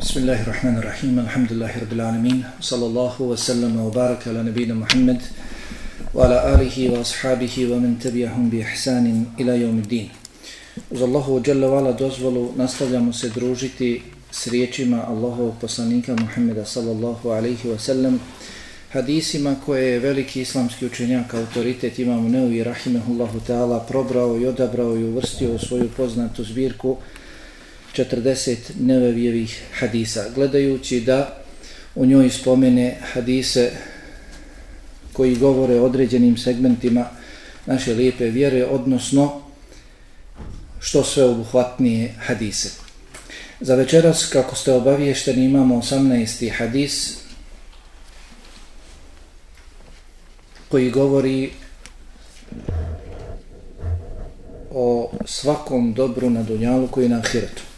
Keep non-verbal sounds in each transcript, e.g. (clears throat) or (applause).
بسم الله الرحمن الرحيم الحمد لله رب العالمين صلى الله وسلم وبارك على نبينا محمد وعلى آله وأصحابه ومن تبعهم بإحسان إلى يوم الدين Uz Allahu Jalla Vala dozvolu nastavljamo se družiti s riječima Allahovog poslanika Muhammeda sallallahu alaihi wa sallam hadisima koje je veliki islamski učenjak, autoritet imam Neuvi rahimehullahu ta'ala probrao i odabrao i uvrstio u svoju poznatu zbirku 40 nevevijevih hadisa, gledajući da u njoj spomene hadise koji govore o određenim segmentima naše lijepe vjere, odnosno što sve obuhvatnije hadise. Za večeras, kako ste obaviješteni, imamo 18. hadis koji govori o svakom dobru na dunjalu koji je na ahiretu.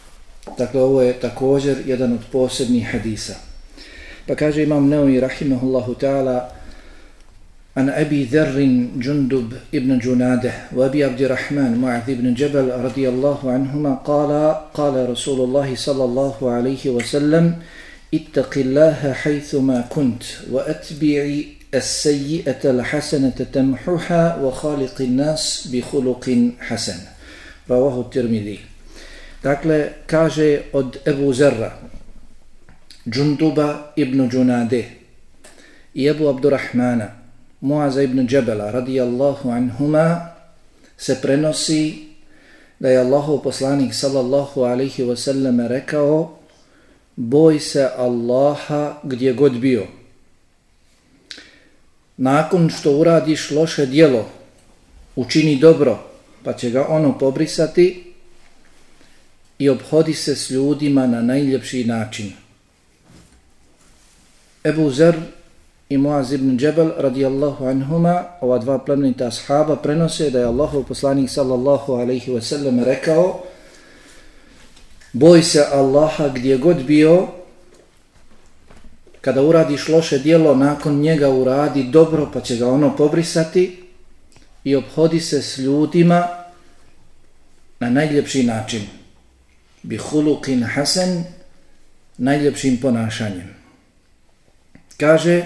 Dakle, ovo je također jedan od posebnih hadisa. Pa kaže imam Neovi rahimahullahu ta'ala عن أبي ذر جندب ابن جناده وأبي عبد الرحمن معذ بن جبل رضي الله عنهما قال قال رسول الله صلى الله عليه وسلم اتق الله حيثما كنت وأتبع السيئة الحسنة تمحها وخالق الناس بخلق حسن رواه الترمذي Dakle, kaže od Ebu Zerra, Džunduba ibn Džunade i Ebu Abdurrahmana, Muaza ibn Džebela, radijallahu anhuma, se prenosi da je Allahov poslanik sallallahu alaihi wasallam rekao boj se Allaha gdje god bio. Nakon što uradiš loše dijelo, učini dobro, pa će ga ono pobrisati, i obhodi se s ljudima na najljepši način. Ebu Zer i Muaz ibn Džebel radijallahu anhuma, ova dva plemenita ashaba, prenose da je Allahov poslanik sallallahu alaihi ve sellem rekao boj se Allaha gdje god bio, kada uradiš loše dijelo, nakon njega uradi dobro, pa će ga ono pobrisati i obhodi se s ljudima na najljepši način bi hulukin hasan najljepšim ponašanjem. Kaže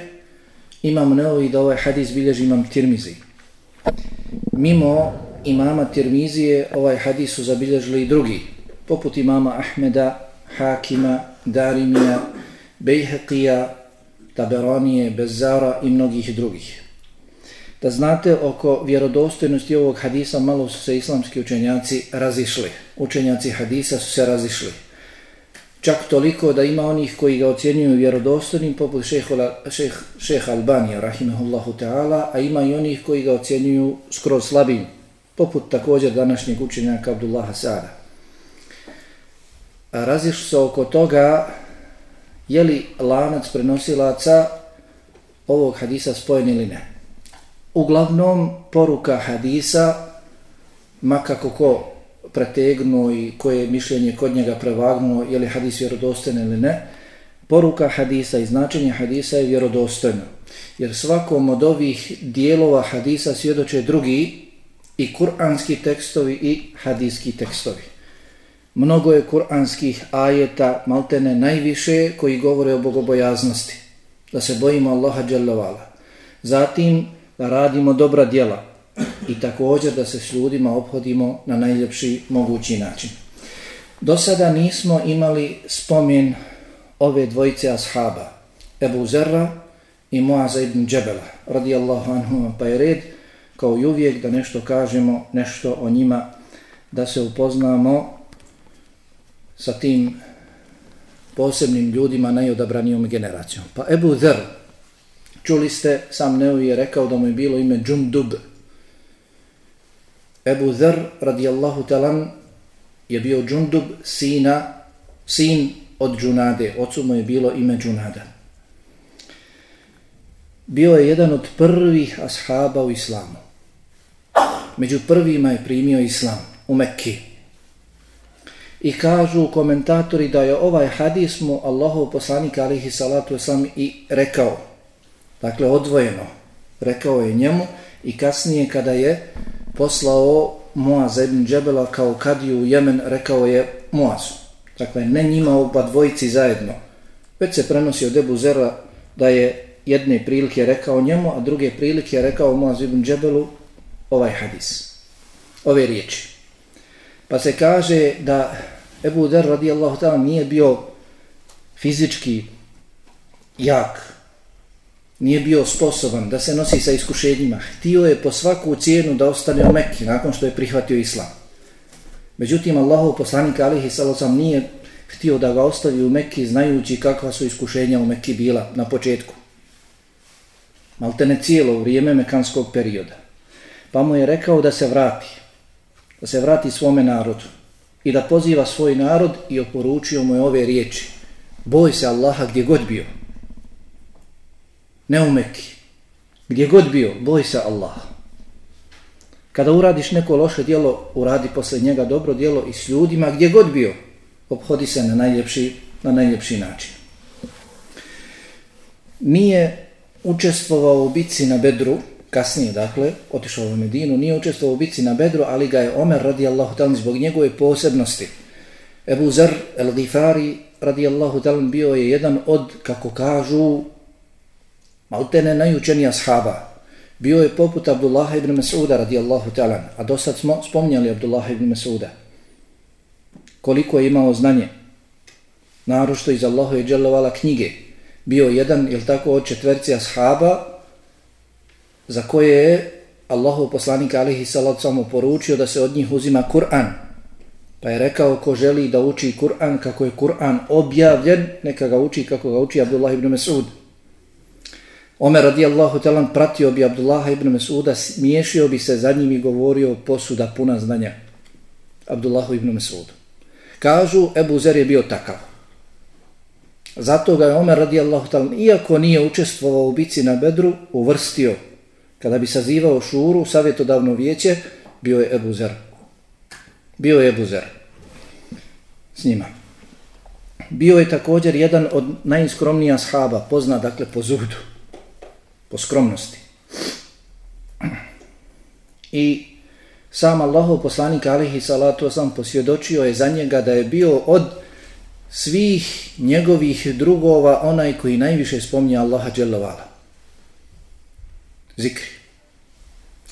imam neovi da ovaj hadis bilježi imam tirmizi. Mimo imama tirmizije ovaj hadis su zabilježili i drugi, poput imama Ahmeda, Hakima, Darimija, Bejheqija, Taberonije, Bezara i mnogih drugih. Da znate, oko vjerodostojnosti ovog hadisa malo su se islamski učenjaci razišli. Učenjaci hadisa su se razišli. Čak toliko da ima onih koji ga ocjenjuju vjerodostojnim, poput šeha šeh Albanija, rahimahullahu ta'ala, a ima i onih koji ga ocjenjuju skroz slabim, poput također današnjeg učenjaka Abdullaha Sada. Razišli se oko toga je li lanac prenosilaca ovog hadisa spojen ili ne. Uglavnom, poruka hadisa, makako ko pretegnuo i koje mišljenje kod njega prevagnuo, je li hadis vjerodostojen ili ne, poruka hadisa i značenje hadisa je vjerodostojno. Jer svakom od ovih dijelova hadisa svjedoče drugi i kuranski tekstovi i hadijski tekstovi. Mnogo je kuranskih ajeta, maltene najviše, koji govore o bogobojaznosti, da se bojimo Allaha dželovala. Zatim, da radimo dobra djela i također da se s ljudima obhodimo na najljepši mogući način. Do sada nismo imali spomen ove dvojice ashaba, Ebu Zerra i Muaza ibn Džebela, radijallahu anhum, pa je red, kao i uvijek, da nešto kažemo, nešto o njima, da se upoznamo sa tim posebnim ljudima najodabranijom generacijom. Pa Ebu Zerra, Čuli ste, sam Neovi je rekao da mu je bilo ime Džundub. Ebu Zer, radijallahu talan, je bio Džundub, sina, sin od Džunade. Ocu mu je bilo ime Džunada. Bio je jedan od prvih ashaba u islamu. Među prvima je primio islam u Mekki. I kažu komentatori da je ovaj hadis mu Allahov poslanik alihi salatu islam i rekao dakle odvojeno, rekao je njemu i kasnije kada je poslao Muaz ibn Džebela kao kadiju u Jemen, rekao je Muazu. Dakle, ne njima oba dvojici zajedno. Već se prenosi od Ebu Zera da je jedne prilike rekao njemu, a druge prilike rekao Muaz ibn Džebelu ovaj hadis. Ove riječi. Pa se kaže da Ebu Zer radijallahu ta'ala nije bio fizički jak, nije bio sposoban da se nosi sa iskušenjima. Htio je po svaku cijenu da ostane u Mekki nakon što je prihvatio islam. Međutim, Allahov poslanik alihi salosam nije htio da ga ostavi u Mekki znajući kakva su iskušenja u Mekki bila na početku. Malte ne cijelo vrijeme mekanskog perioda. Pa mu je rekao da se vrati. Da se vrati svome narodu. I da poziva svoj narod i oporučio mu je ove riječi. Boj se Allaha gdje god bio ne u Mekki. Gdje god bio, boj se Allah. Kada uradiš neko loše dijelo, uradi posle njega dobro dijelo i s ljudima, gdje god bio, obhodi se na najljepši, na najljepši način. Nije učestvovao u bici na Bedru, kasnije dakle, otišao u Medinu, nije učestvovao u bici na Bedru, ali ga je Omer radijallahu talan zbog njegove posebnosti. Ebu Zer el-Gifari radijallahu talan bio je jedan od, kako kažu, maltene najučenija ashaba, Bio je poput Abdullah ibn Mas'uda radijallahu ta'ala, a do sad smo spomnjali Abdullah ibn Mas'uda. Koliko je imao znanje, narošto iz Allaha je dželovala knjige, bio jedan, ili tako, od četverci ashaba, za koje je Allahu poslanik alihi salat samo poručio da se od njih uzima Kur'an. Pa je rekao ko želi da uči Kur'an kako je Kur'an objavljen, neka ga uči kako ga uči Abdullah ibn Mas'ud. Omer radijallahu talan pratio bi Abdullaha ibn Mesuda, miješio bi se za njim i govorio posuda puna znanja. Abdullahu ibn Mesudu. Kažu, Ebu Zer je bio takav. Zato ga je Omer radijallahu talan, iako nije učestvovao u bici na Bedru, uvrstio. Kada bi sazivao šuru, savjetodavno vijeće, bio je Ebu Zer. Bio je Ebu Zer. S njima. Bio je također jedan od najskromnijih shaba, poznat dakle po zudu po skromnosti. I sam Allahov poslanik alihi salatu sam posvjedočio je za njega da je bio od svih njegovih drugova onaj koji najviše spominje Allaha dželovala. Zikri.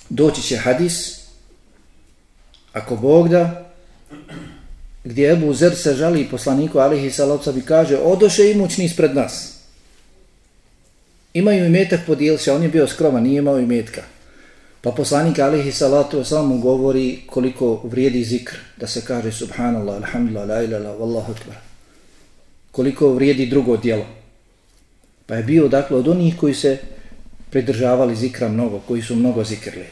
Doći će hadis, ako Bog da, gdje Ebu Zer se žali poslaniku alihi salatu i kaže, odoše imućni ispred nas imaju imetak podijeli se, on je bio skroman, nije imao imetka. Pa poslanik alihi salatu samo govori koliko vrijedi zikr, da se kaže subhanallah, alhamdulillah, la ilala, wallahu akbar. Koliko vrijedi drugo djelo. Pa je bio dakle od onih koji se pridržavali zikra mnogo, koji su mnogo zikrli.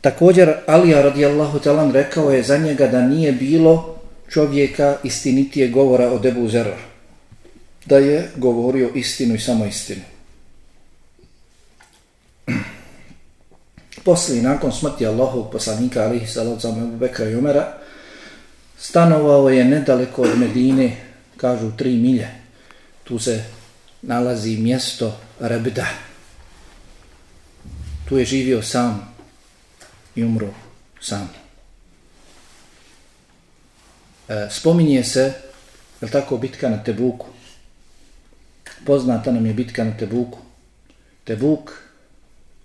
Također Alija radijallahu talan rekao je za njega da nije bilo čovjeka istinitije govora od Ebu Zerra da je govorio istinu i samo istinu. Poslije, nakon smrti Allahov poslanika, alihi salacom Ebu Bekra i Umera, stanovao je nedaleko od Medine, kažu tri milje. Tu se nalazi mjesto Rebda. Tu je živio sam i umro sam. E, spominje se, je tako, bitka na Tebuku, poznata nam je bitka na Tebuku. Tebuk,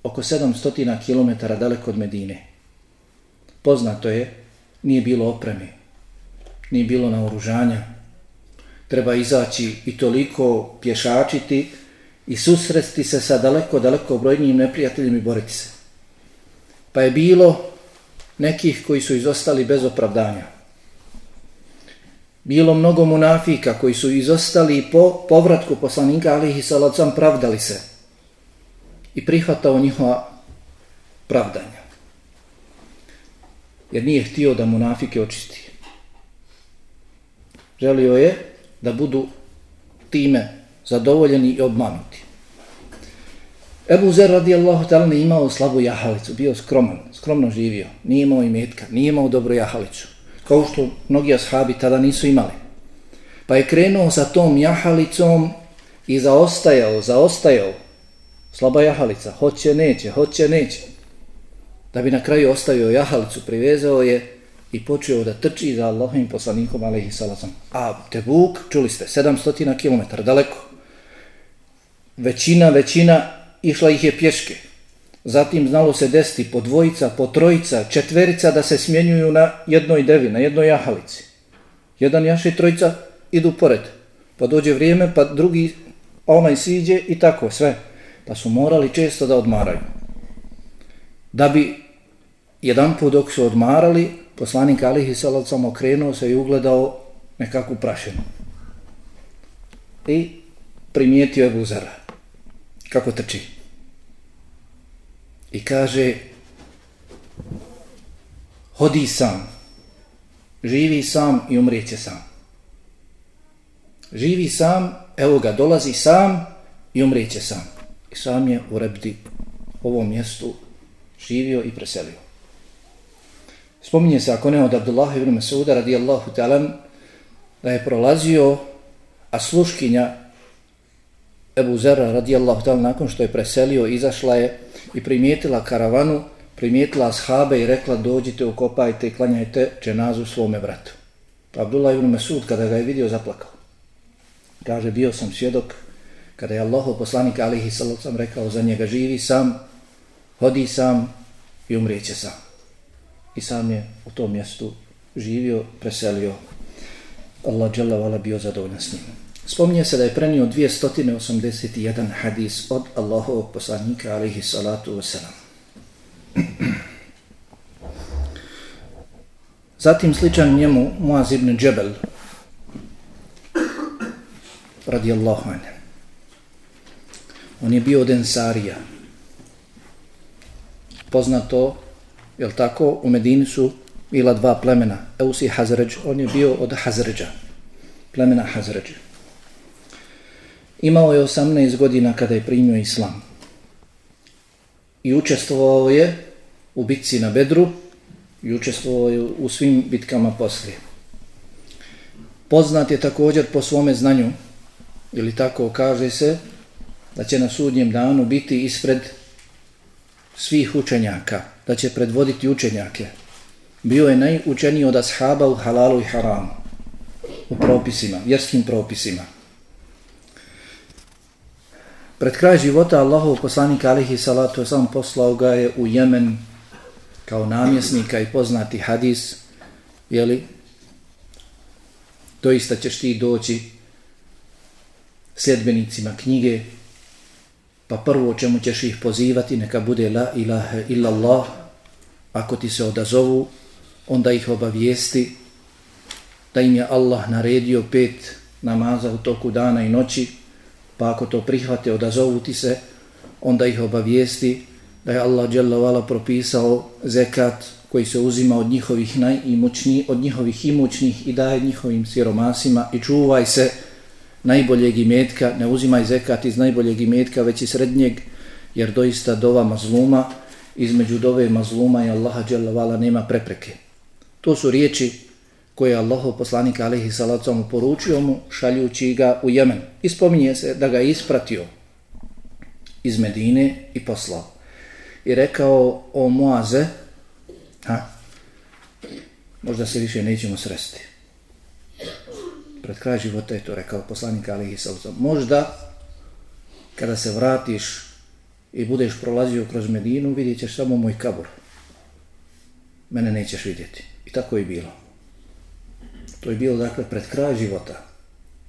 oko 700 km daleko od Medine. Poznato je, nije bilo opreme, nije bilo naoružanja. Treba izaći i toliko pješačiti i susresti se sa daleko, daleko brojnijim neprijateljima i boriti se. Pa je bilo nekih koji su izostali bez opravdanja bilo mnogo munafika koji su izostali po povratku poslanika alihi salacom pravdali se i prihvatao njihova pravdanja. Jer nije htio da munafike očisti. Želio je da budu time zadovoljeni i obmanuti. Ebu Zer radijallahu ta'ala ne imao slabu jahalicu, bio skroman, skromno živio, nije imao imetka, nije imao dobru jahalicu kao što mnogi ashabi tada nisu imali. Pa je krenuo sa tom jahalicom i zaostajao, zaostajao. Slaba jahalica, hoće, neće, hoće, neće. Da bi na kraju ostavio jahalicu, privezao je i počeo da trči za Allahovim poslanikom, alaihi salacom. A Tebuk, čuli ste, 700 km, daleko. Većina, većina išla ih je pješke. Zatim znalo se desiti po dvojica, po trojica, četverica da se smjenjuju na jednoj devi, na jednoj jahalici. Jedan jaš i trojica idu pored. Pa dođe vrijeme, pa drugi pa onaj siđe i tako sve. Pa su morali često da odmaraju. Da bi jedan put dok su odmarali, poslanik Alihi Salat sam okrenuo se i ugledao nekakvu prašenu. I primijetio je buzara. Kako trči. I kaže, hodi sam, živi sam i umrijeće sam. Živi sam, evo ga, dolazi sam i umrijeće sam. I sam je u Rebdi, ovom mjestu, živio i preselio. Spominje se, ako ne od Abdullah ibn Masuda radijallahu ta'ala, da je prolazio, a sluškinja Ebu Zera radijallahu ta'ala nakon što je preselio, izašla je i primijetila karavanu, primijetila ashabe i rekla dođite, ukopajte i klanjajte dženazu svome bratu. Abdullah ibn Masud kada ga je vidio zaplakao. Kaže, bio sam svjedok kada je Allah poslanik alihi sallam rekao za njega živi sam, hodi sam i umrijeće sam. I sam je u tom mjestu živio, preselio. Allah dželavala bio zadovoljan s njim. Spominje se da je prenio 281 hadis od Allahovog poslanika alihi salatu wasalam. Zatim sličan njemu Muaz ibn Džebel radijallahu anhu. On je bio od Ensarija. Poznato, je tako, u Medini su bila dva plemena, Eus i Hazređ. On je bio od Hazređa, plemena Hazređa. Imao je 18 godina kada je primio islam. I učestvovao je u bitci na Bedru i učestvovao je u svim bitkama poslije. Poznat je također po svome znanju, ili tako kaže se, da će na sudnjem danu biti ispred svih učenjaka, da će predvoditi učenjake. Bio je najučeniji od ashaba u halalu i haramu, u propisima, vjerskim propisima. Pred kraj života Allahov poslanik alihi salatu sam poslao ga je u Jemen kao namjesnika i poznati hadis, jeli, doista ćeš ti doći sljedbenicima knjige, pa prvo o čemu ćeš ih pozivati, neka bude la ilaha illallah, ako ti se odazovu, onda ih obavijesti da im je Allah naredio pet namaza u toku dana i noći, pa ako to prihvate, odazovu ti se, onda ih obavijesti da je Allah dželovala propisao zekat koji se uzima od njihovih najimućnijih, od njihovih imućnih i daje njihovim siromasima i čuvaj se najboljeg imetka, ne uzimaj zekat iz najboljeg imetka, već i srednjeg, jer doista dova mazluma, između dove mazluma i Allaha dželovala nema prepreke. To su riječi koje Allahov poslanik alaihi salacom poručio mu šaljući ga u Jemen. Ispominje se da ga je ispratio iz Medine i poslao. I rekao o Moaze, ha, možda se više nećemo sresti. Pred kraj života je to rekao poslanik alaihi salacom. Možda kada se vratiš i budeš prolazio kroz Medinu, vidjet ćeš samo moj kabur. Mene nećeš vidjeti. I tako je bilo. To je bilo dakle pred kraj života.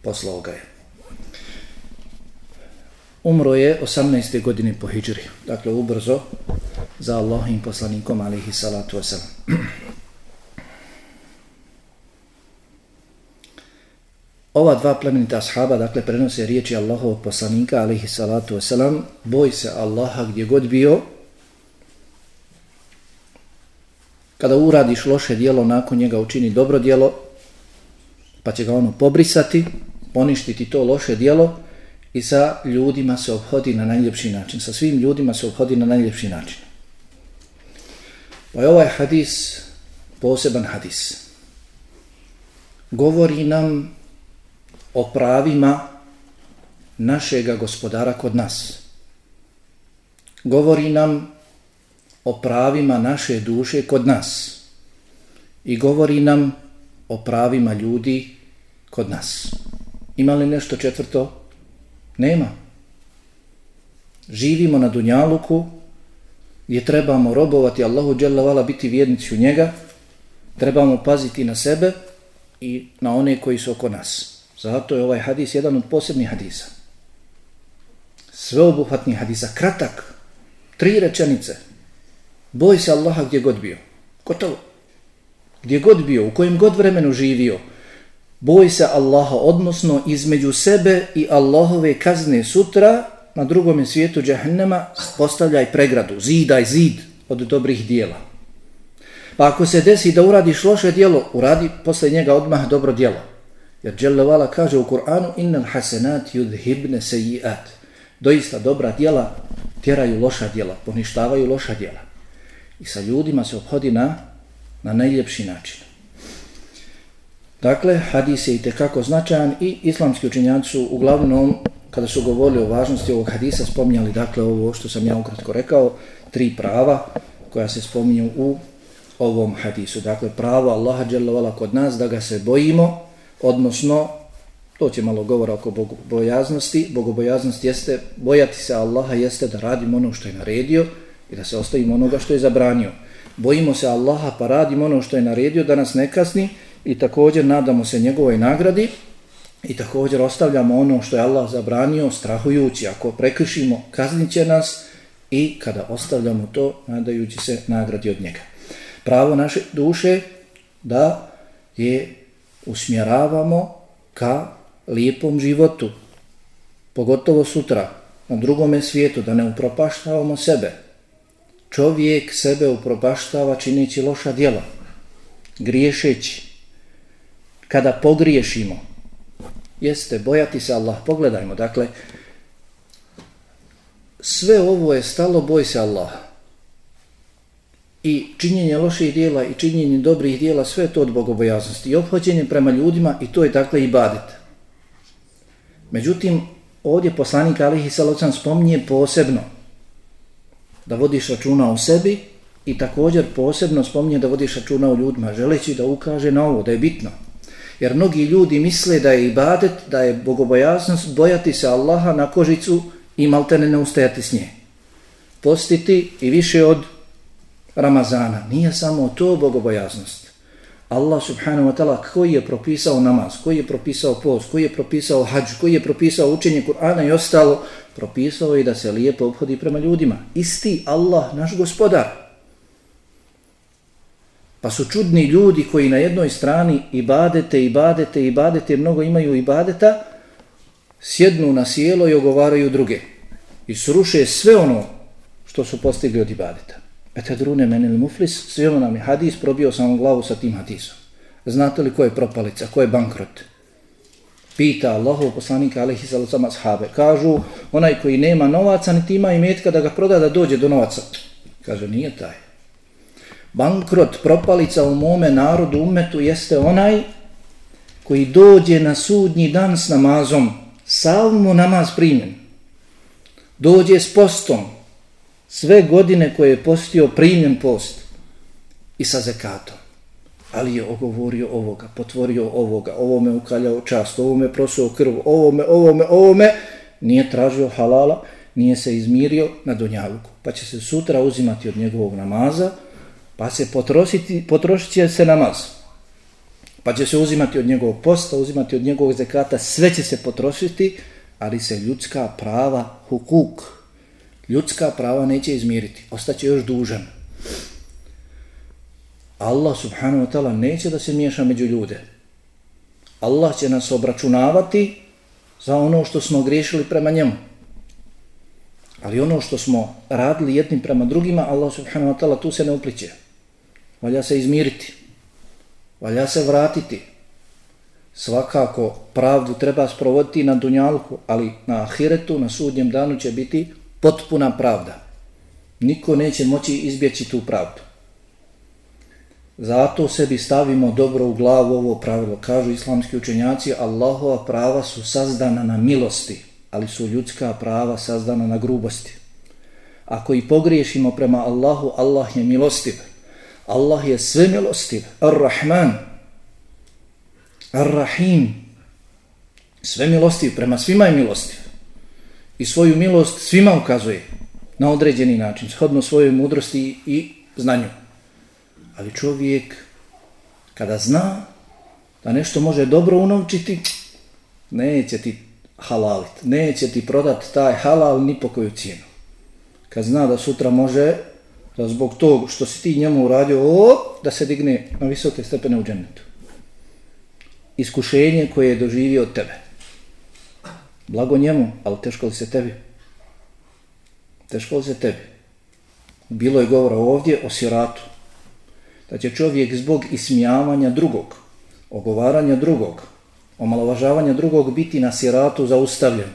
Poslao ga je. Umro je 18. godine po Hidžri. Dakle, ubrzo za Allahim poslanikom, alihi salatu wasalam. Ova dva plemenita ashaba, dakle, prenose riječi Allahovog poslanika, alihi salatu wasalam, boj se Allaha gdje god bio, kada uradiš loše dijelo, nakon njega učini dobro dijelo, pa će ga ono pobrisati, poništiti to loše dijelo i sa ljudima se obhodi na najljepši način. Sa svim ljudima se obhodi na najljepši način. Pa je ovaj hadis poseban hadis. Govori nam o pravima našega gospodara kod nas. Govori nam o pravima naše duše kod nas i govori nam o pravima ljudi kod nas. Ima li nešto četvrto? Nema. Živimo na Dunjaluku gdje trebamo robovati Allahu Đelavala, biti vjednici u njega, trebamo paziti na sebe i na one koji su oko nas. Zato je ovaj hadis jedan od posebnih hadisa. Sveobuhvatni hadisa, kratak, tri rečenice. Boj se Allaha gdje god bio. Gotovo. Gdje god bio, u kojem god vremenu živio, boj se Allaha, odnosno između sebe i Allahove kazne sutra, na drugom svijetu džahennema, postavljaj pregradu, zidaj zid od dobrih dijela. Pa ako se desi da uradiš loše dijelo, uradi posle njega odmah dobro dijelo. Jer Đelevala kaže u Kur'anu innal hasenat yudhibne sejiat. Doista dobra dijela tjeraju loša dijela, poništavaju loša dijela. I sa ljudima se obhodi na, na najljepši način. Dakle, hadis je i tekako značajan i islamski učenjaci su uglavnom, kada su govorili o važnosti ovog hadisa, spominjali dakle ovo što sam ja ukratko rekao, tri prava koja se spominju u ovom hadisu. Dakle, pravo Allaha dželovala kod nas da ga se bojimo, odnosno, to će malo govora oko bogobojaznosti, bogobojaznost jeste, bojati se Allaha jeste da radimo ono što je naredio i da se ostavimo onoga što je zabranio. Bojimo se Allaha pa radimo ono što je naredio da nas ne kasni i također nadamo se njegovoj nagradi i također ostavljamo ono što je Allah zabranio strahujući ako prekršimo kaznit će nas i kada ostavljamo to nadajući se nagradi od njega pravo naše duše da je usmjeravamo ka lijepom životu, pogotovo sutra, na drugome svijetu, da ne upropaštavamo sebe. Čovjek sebe upropaštava čineći loša djela, griješeći. Kada pogriješimo, jeste bojati se Allah, pogledajmo, dakle, sve ovo je stalo, boj se Allaha i činjenje loših dijela i činjenje dobrih dijela, sve to od bogobojaznosti i obhođenje prema ljudima i to je dakle i badet. Međutim, ovdje poslanik Alihi Salocan spominje posebno da vodiš računa o sebi i također posebno spominje da vodiš računa o ljudima, želeći da ukaže na ovo, da je bitno. Jer mnogi ljudi misle da je ibadet, da je bogobojaznost, bojati se Allaha na kožicu i maltene ne ustajati s nje. Postiti i više od Ramazana. Nije samo to bogobojaznost. Allah subhanahu wa ta'ala koji je propisao namaz, koji je propisao post, koji je propisao hađ, koji je propisao učenje Kur'ana i ostalo, propisao je da se lijepo obhodi prema ljudima. Isti Allah, naš gospodar. Pa su čudni ljudi koji na jednoj strani ibadete, ibadete, ibadete, mnogo imaju ibadeta, sjednu na sjelo i ogovaraju druge. I sruše sve ono što su postigli od ibadeta. Etedrune menil muflis, svijelo ono nam je hadis, probio sam glavu sa tim hadisom. Znate li ko je propalica, ko je bankrot? Pita Allahov poslanika alaihi sallam ashabe. Kažu, onaj koji nema novaca, niti ima imetka da ga proda da dođe do novaca. Kaže, nije taj. Bankrot, propalica u mome narodu, umetu, jeste onaj koji dođe na sudnji dan s namazom, sav mu namaz primjen. Dođe s postom, sve godine koje je postio primjen post i sa zekatom. Ali je ogovorio ovoga, potvorio ovoga, ovome ukaljao čast, ovome prosuo krv, ovome, ovome, ovome, nije tražio halala, nije se izmirio na donjavuku. Pa će se sutra uzimati od njegovog namaza, pa se potrošiti, potrošit će se namaz. Pa će se uzimati od njegovog posta, uzimati od njegovog zekata, sve će se potrošiti, ali se ljudska prava, hukuk, ljudska prava neće izmiriti, ostaće još dužan. Allah subhanahu wa ta'ala neće da se miješa među ljude. Allah će nas obračunavati za ono što smo griješili prema njemu. Ali ono što smo radili jednim prema drugima, Allah subhanahu wa ta'ala tu se ne upliče. Valja se izmiriti. Valja se vratiti. Svakako pravdu treba sprovoditi na dunjalku, ali na ahiretu, na sudnjem danu će biti potpuna pravda. Niko neće moći izbjeći tu pravdu. Zato sebi stavimo dobro u glavu ovo pravilo. Kažu islamski učenjaci, Allahova prava su sazdana na milosti, ali su ljudska prava sazdana na grubosti. Ako i pogriješimo prema Allahu, Allah je milostiv. Allah je sve milostiv, Ar-Rahman, Ar-Rahim, sve milostiv, prema svima je milostiv. I svoju milost svima ukazuje na određeni način, shodno svojoj mudrosti i znanju. Ali čovjek, kada zna da nešto može dobro unovčiti, neće ti halalit, neće ti prodat taj halal ni po koju cijenu. Kad zna da sutra može, da zbog tog što si ti njemu uradio, o, da se digne na visoke stepene u džennetu. Iskušenje koje je doživio od tebe. Blago njemu, ali teško li se tebi? Teško li se tebi? Bilo je govora ovdje o siratu. Da će čovjek zbog ismijavanja drugog, ogovaranja drugog, omalovažavanja drugog biti na siratu zaustavljen.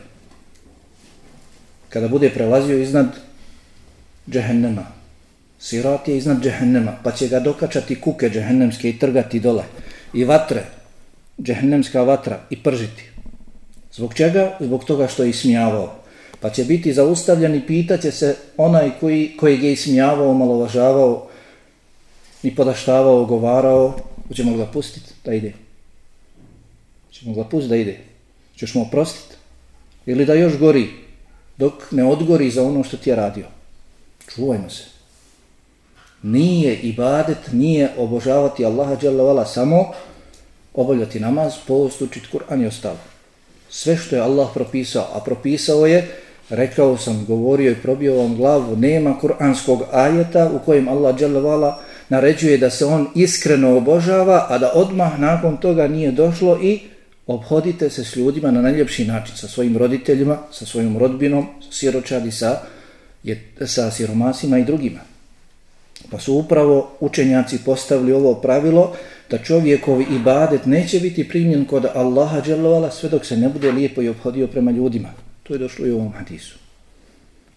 Kada bude prelazio iznad džehennema. Sirat je iznad džehennema, pa će ga dokačati kuke džehennemske i trgati dole. I vatre, džehennemska vatra i pržiti. Zbog čega? Zbog toga što je ismijavao. Pa će biti zaustavljen i pitaće se onaj koji, koji je ismijavao, malovažavao, i podaštavao, govarao, hoćemo ga pustiti da ide. Ćemo ga pustiti da ide. Češ mu oprostiti. Ili da još gori, dok ne odgori za ono što ti je radio. Čuvajmo se. Nije ibadet, nije obožavati Allaha dželle samo obavljati namaz, post, učiti Kur'an i ostalo. Sve što je Allah propisao, a propisao je, rekao sam, govorio i probio vam glavu, nema kur'anskog ajeta u kojem Allah dželle naređuje da se on iskreno obožava, a da odmah nakon toga nije došlo i obhodite se s ljudima na najljepši način, sa svojim roditeljima, sa svojom rodbinom, sa siročadi, sa, sa siromasima i drugima. Pa su upravo učenjaci postavili ovo pravilo da čovjekovi ibadet neće biti primljen kod Allaha dželovala sve dok se ne bude lijepo i obhodio prema ljudima. To je došlo i u ovom hadisu.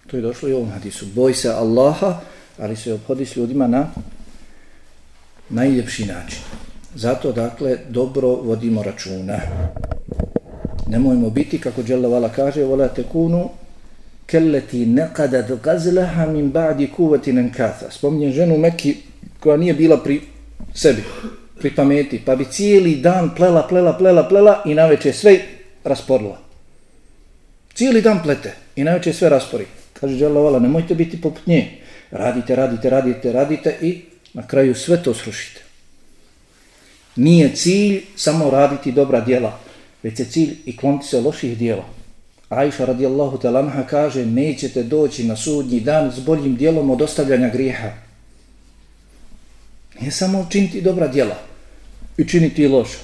To je došlo i u ovom hadisu. Boj se Allaha, ali se obhodi s ljudima na najljepši način. Zato, dakle, dobro vodimo računa. Nemojmo biti, kako Đelevala kaže, volate tekunu kelleti nekada gazleha min ba'di kuvati nankatha. Spominjem ženu Meki koja nije bila pri sebi, pri pameti, pa bi cijeli dan plela, plela, plela, plela i naveče sve rasporila. Cijeli dan plete i naveče sve raspori. Kaže Đelevala, nemojte biti poput nje. Radite, radite, radite, radite i na kraju sve to srušite. Nije cilj samo raditi dobra djela, već je cilj i kloniti se loših djela. Aisha radijallahu talanha kaže, nećete doći na sudnji dan s boljim djelom od ostavljanja grijeha. Nije samo činiti dobra djela i činiti loša.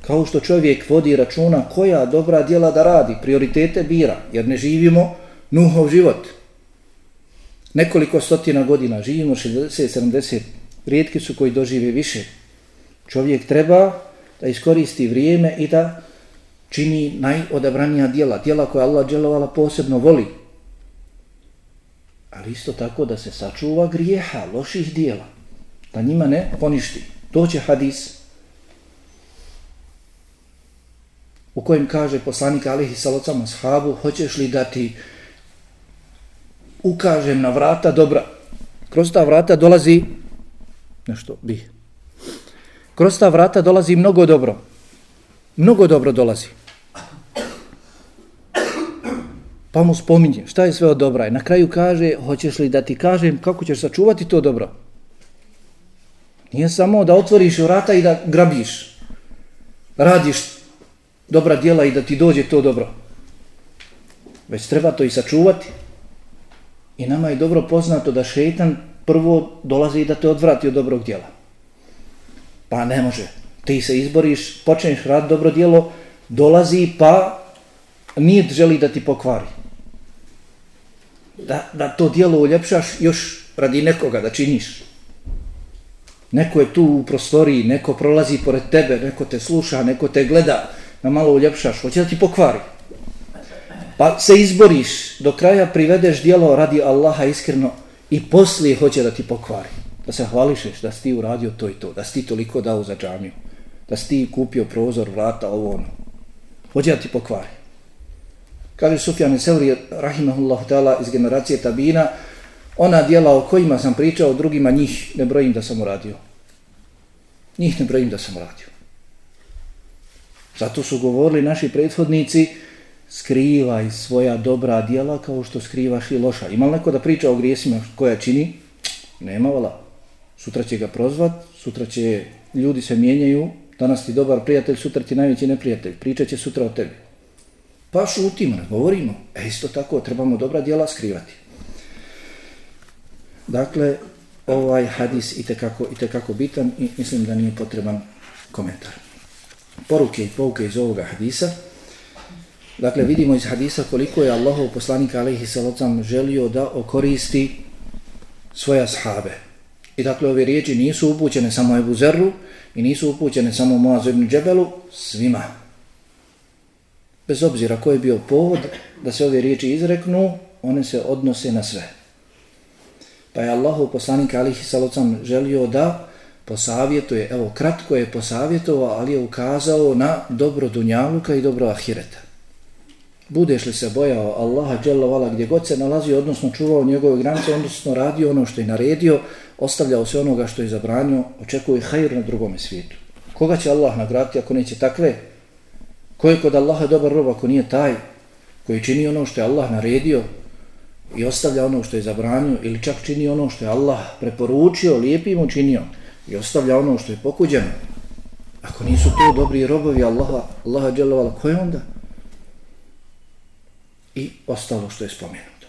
Kao što čovjek vodi računa koja dobra djela da radi, prioritete bira, jer ne živimo nuhov život. Nekoliko stotina godina živimo 60-70, rijetki su koji dožive više. Čovjek treba da iskoristi vrijeme i da čini najodabranija dijela, dijela koja Allah dželovala posebno voli. Ali isto tako da se sačuva grijeha, loših dijela, da njima ne poništi. To će hadis u kojem kaže poslanik Alihi Salocama shabu, hoćeš li da ti ukažem na vrata dobra. Kroz ta vrata dolazi nešto bih kroz ta vrata dolazi mnogo dobro. Mnogo dobro dolazi. Pa mu spominje šta je sve od dobra. I na kraju kaže, hoćeš li da ti kažem kako ćeš sačuvati to dobro? Nije samo da otvoriš vrata i da grabiš. Radiš dobra djela i da ti dođe to dobro. Već treba to i sačuvati. I nama je dobro poznato da šeitan prvo dolazi i da te odvrati od dobrog djela. Pa ne može. Ti se izboriš, počneš rad dobro djelo, dolazi pa nije želi da ti pokvari. Da, da to djelo uljepšaš još radi nekoga da činiš. Neko je tu u prostoriji, neko prolazi pored tebe, neko te sluša, neko te gleda, da malo uljepšaš, hoće da ti pokvari. Pa se izboriš, do kraja privedeš djelo radi Allaha iskreno i poslije hoće da ti pokvari da se hvališeš da si ti uradio to i to, da si ti toliko dao za džamiju, da si ti kupio prozor, vrata, ovo ono. Hoće da ti pokvari. Kaže Sufjan Seuri, rahimahullah ta'ala, iz generacije Tabina, Ona dijela o kojima sam pričao drugima, njih ne brojim da sam uradio. Njih ne brojim da sam uradio. Zato su govorili naši prethodnici, skrivaj svoja dobra dijela kao što skrivaš i loša. Ima neko da priča o grijesima koja čini? Nema vala. Sutra će ga prozvat, sutra će ljudi se mijenjaju, danas ti dobar prijatelj, sutra ti najveći neprijatelj, pričat će sutra o tebi. Pa šutimo, ne govorimo. E isto tako, trebamo dobra dijela skrivati. Dakle, ovaj hadis i tekako, i tekako bitan i mislim da nije potreban komentar. Poruke i pouke iz ovoga hadisa. Dakle, vidimo iz hadisa koliko je Allahov poslanik alaihi salocam želio da okoristi svoja sahabe. I dakle, ove riječi nisu upućene samo Ebu Zerru i nisu upućene samo Moazu ibn Džebelu, svima. Bez obzira koji je bio povod da se ove riječi izreknu, one se odnose na sve. Pa je Allahu poslanik alihi salocam želio da posavjetuje, evo kratko je posavjetovao, ali je ukazao na dobro dunjaluka i dobro ahireta. Budeš li se bojao Allaha dželovala gdje god se nalazi, odnosno čuvao njegove granice, odnosno radio ono što je naredio, ostavljao se onoga što je zabranio, očekuje hajr na drugome svijetu. Koga će Allah nagraditi ako neće takve? Ko je kod Allaha dobar rob ako nije taj koji čini ono što je Allah naredio i ostavlja ono što je zabranio ili čak čini ono što je Allah preporučio, lijepim učinio i ostavlja ono što je pokuđeno? Ako nisu to dobri robovi Allaha, Allaha djelovala, ko je onda? i ostalo što je spomenuto.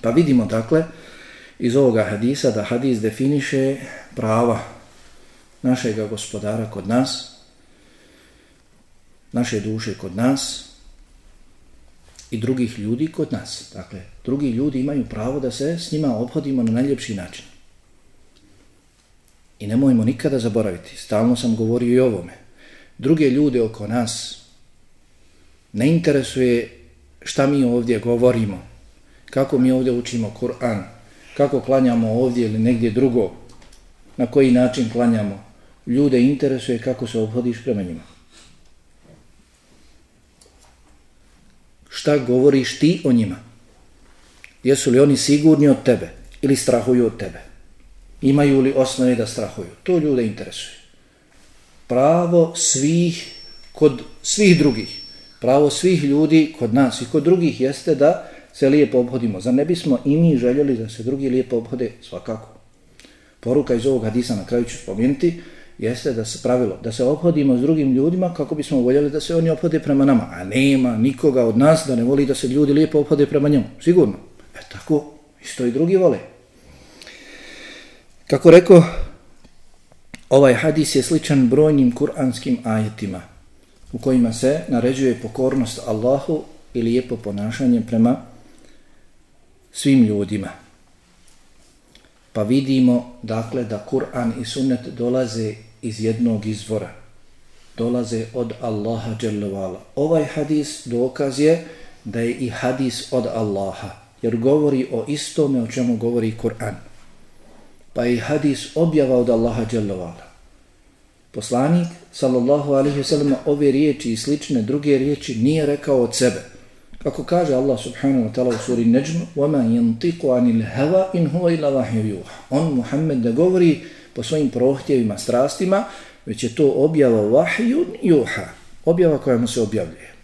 Pa vidimo dakle iz ovoga hadisa da hadis definiše prava našega gospodara kod nas, naše duše kod nas i drugih ljudi kod nas. Dakle, drugi ljudi imaju pravo da se s njima obhodimo na najljepši način. I nemojmo nikada zaboraviti, stalno sam govorio i ovome, druge ljude oko nas ne interesuje šta mi ovdje govorimo, kako mi ovdje učimo Kur'an, kako klanjamo ovdje ili negdje drugo, na koji način klanjamo, ljude interesuje kako se obhodiš prema njima. Šta govoriš ti o njima? Jesu li oni sigurni od tebe ili strahuju od tebe? Imaju li osnovi da strahuju? To ljude interesuje. Pravo svih kod svih drugih pravo svih ljudi kod nas i kod drugih jeste da se lijepo obhodimo. Za ne bismo i mi željeli da se drugi lijepo obhode svakako. Poruka iz ovog hadisa na kraju ću spomenuti jeste da se pravilo, da se obhodimo s drugim ljudima kako bismo voljeli da se oni obhode prema nama. A nema nikoga od nas da ne voli da se ljudi lijepo obhode prema njemu. Sigurno. E tako, isto i drugi vole. Kako rekao, ovaj hadis je sličan brojnim kuranskim ajetima u kojima se naređuje pokornost Allahu i lijepo ponašanje prema svim ljudima. Pa vidimo dakle da Kur'an i Sunnet dolaze iz jednog izvora. Dolaze od Allaha dželjavala. Ovaj hadis dokaz je da je i hadis od Allaha. Jer govori o istome o čemu govori Kur'an. Pa je i hadis objava od Allaha dželjavala. Poslanik, sallallahu alaihi wa sallam, ove riječi i slične druge riječi nije rekao od sebe. Kako kaže Allah subhanahu wa ta'ala u suri Najm, وَمَا يَنْتِقُ عَنِ الْهَوَا إِنْ هُوَ إِلَا وَحِيُّ يُوحَ On, Muhammed, da govori po svojim prohtjevima, strastima, već je to objava vahijun juha, objava koja mu se objavljuje.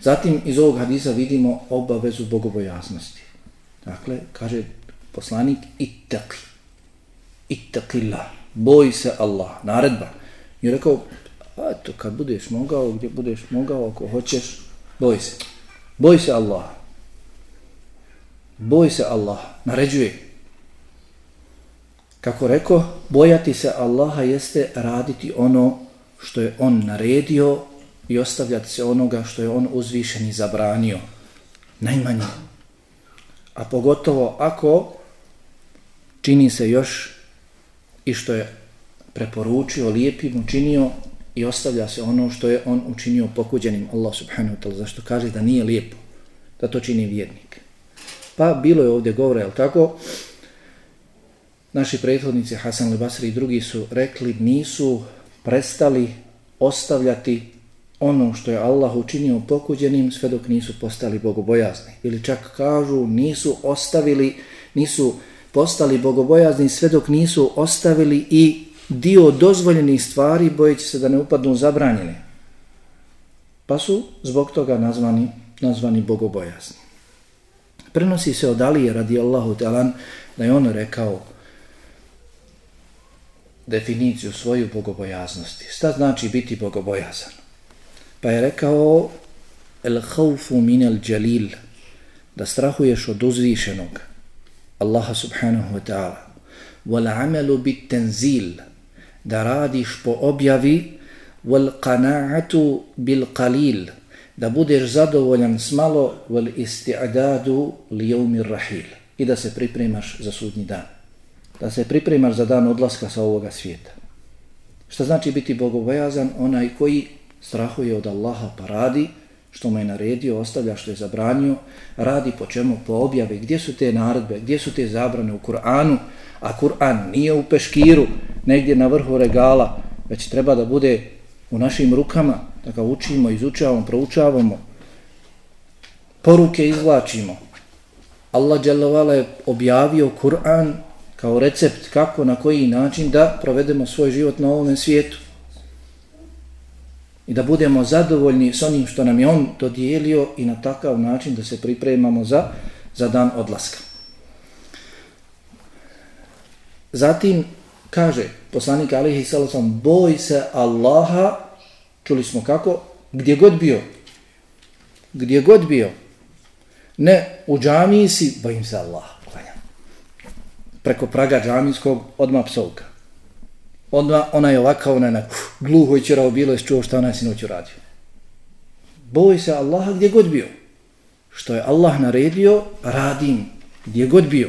Zatim iz ovog hadisa vidimo obavezu bogobojaznosti. Dakle, kaže poslanik, ittaqi, ittaqillah, boj se Allah, naredba. I rekao, eto, kad budeš mogao, gdje budeš mogao, ako hoćeš, boj se. Boj se Allah. Boj se Allah, naređuje. Kako reko, bojati se Allaha jeste raditi ono što je On naredio i ostavljati se onoga što je On uzvišen i zabranio. Najmanje. A pogotovo ako čini se još i što je preporučio, lijepim učinio i ostavlja se ono što je on učinio pokuđenim Allah subhanahu wa ta'ala, zašto kaže da nije lijepo da to čini vjernik. Pa bilo je ovdje govore, jel tako? Naši prethodnici Hasan al-Basri i drugi su rekli, nisu prestali ostavljati ono što je Allah učinio pokuđenim sve dok nisu postali bogobojazni. Ili čak kažu nisu ostavili, nisu postali bogobojazni sve dok nisu ostavili i dio dozvoljenih stvari bojeći se da ne upadnu zabranjene. Pa su zbog toga nazvani, nazvani bogobojazni. Prenosi se od Alije radijallahu talan da je on rekao definiciju svoju bogobojaznosti. Šta znači biti bogobojazan? Pa je rekao el khawfu min al jalil da strahuješ od uzvišenog Allaha subhanahu wa ta'ala wal amalu bit tanzil da radiš po objavi wal qana'atu bil qalil da budeš zadovoljan s malo wal isti'dadu li yawmir rahil i da se pripremaš za sudnji dan da se pripremaš za dan odlaska sa ovoga svijeta. Šta znači biti bogobojazan? Onaj koji strahuje od Allaha pa radi što mu je naredio, ostavlja što je zabranio, radi po čemu, po objavi, gdje su te naredbe, gdje su te zabrane u Kur'anu, a Kur'an nije u peškiru, negdje na vrhu regala, već treba da bude u našim rukama, da ga učimo, izučavamo, proučavamo, poruke izvlačimo. Allah dželovala je objavio Kur'an kao recept kako, na koji način da provedemo svoj život na ovom svijetu. I da budemo zadovoljni s onim što nam je on dodijelio i na takav način da se pripremamo za, za dan odlaska. Zatim kaže poslanik Alihi Salasom, boj se Allaha, čuli smo kako, gdje god bio, gdje god bio, ne u džamiji si, bojim se Allaha, preko praga džamijskog odmah psovka. Onda ona je ovakav, ona je na gluho i čerao bilo je čuo šta ona je sinoć uradio. Boj se Allaha gdje god bio. Što je Allah naredio, radim gdje god bio.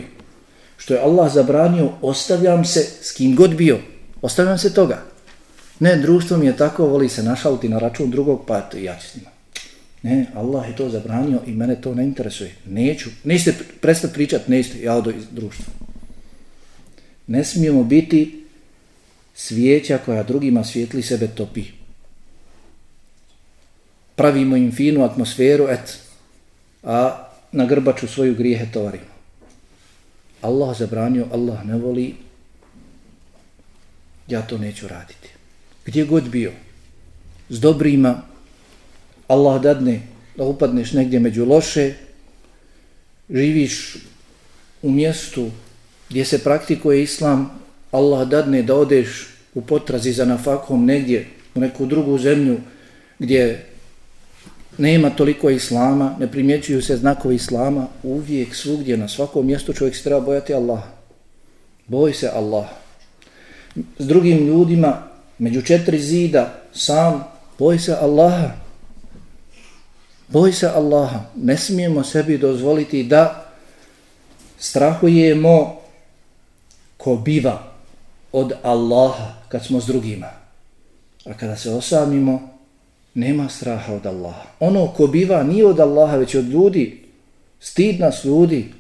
Što je Allah zabranio, ostavljam se s kim god bio. Ostavljam se toga. Ne, društvo mi je tako, voli se našaliti na račun drugog, pa to ja ću s njima. Ne, Allah je to zabranio i mene to ne interesuje. Neću. Nećete prestati pričati, nećete, ja odo iz društva. Ne smijemo biti svijeća koja drugima svijetli sebe topi. Pravimo im finu atmosferu, et, a na grbaču svoju grijehe tovarimo. Allah zabranio, Allah ne voli, ja to neću raditi. Gdje god bio, s dobrima, Allah dadne da upadneš negdje među loše, živiš u mjestu gdje se praktikuje islam, Allah dadne da odeš u potrazi za nafakom negdje u neku drugu zemlju gdje nema toliko islama, ne primjećuju se znakovi islama, uvijek svugdje na svakom mjestu čovjek se treba bojati Allah. Boj se Allah. S drugim ljudima, među četiri zida, sam, boj se Allaha. Boj se Allaha. Ne smijemo sebi dozvoliti da strahujemo ko biva od Allaha kad smo s drugima. A kada se osamimo, nema straha od Allaha. Ono ko biva nije od Allaha, već od ljudi. Stid nas ljudi.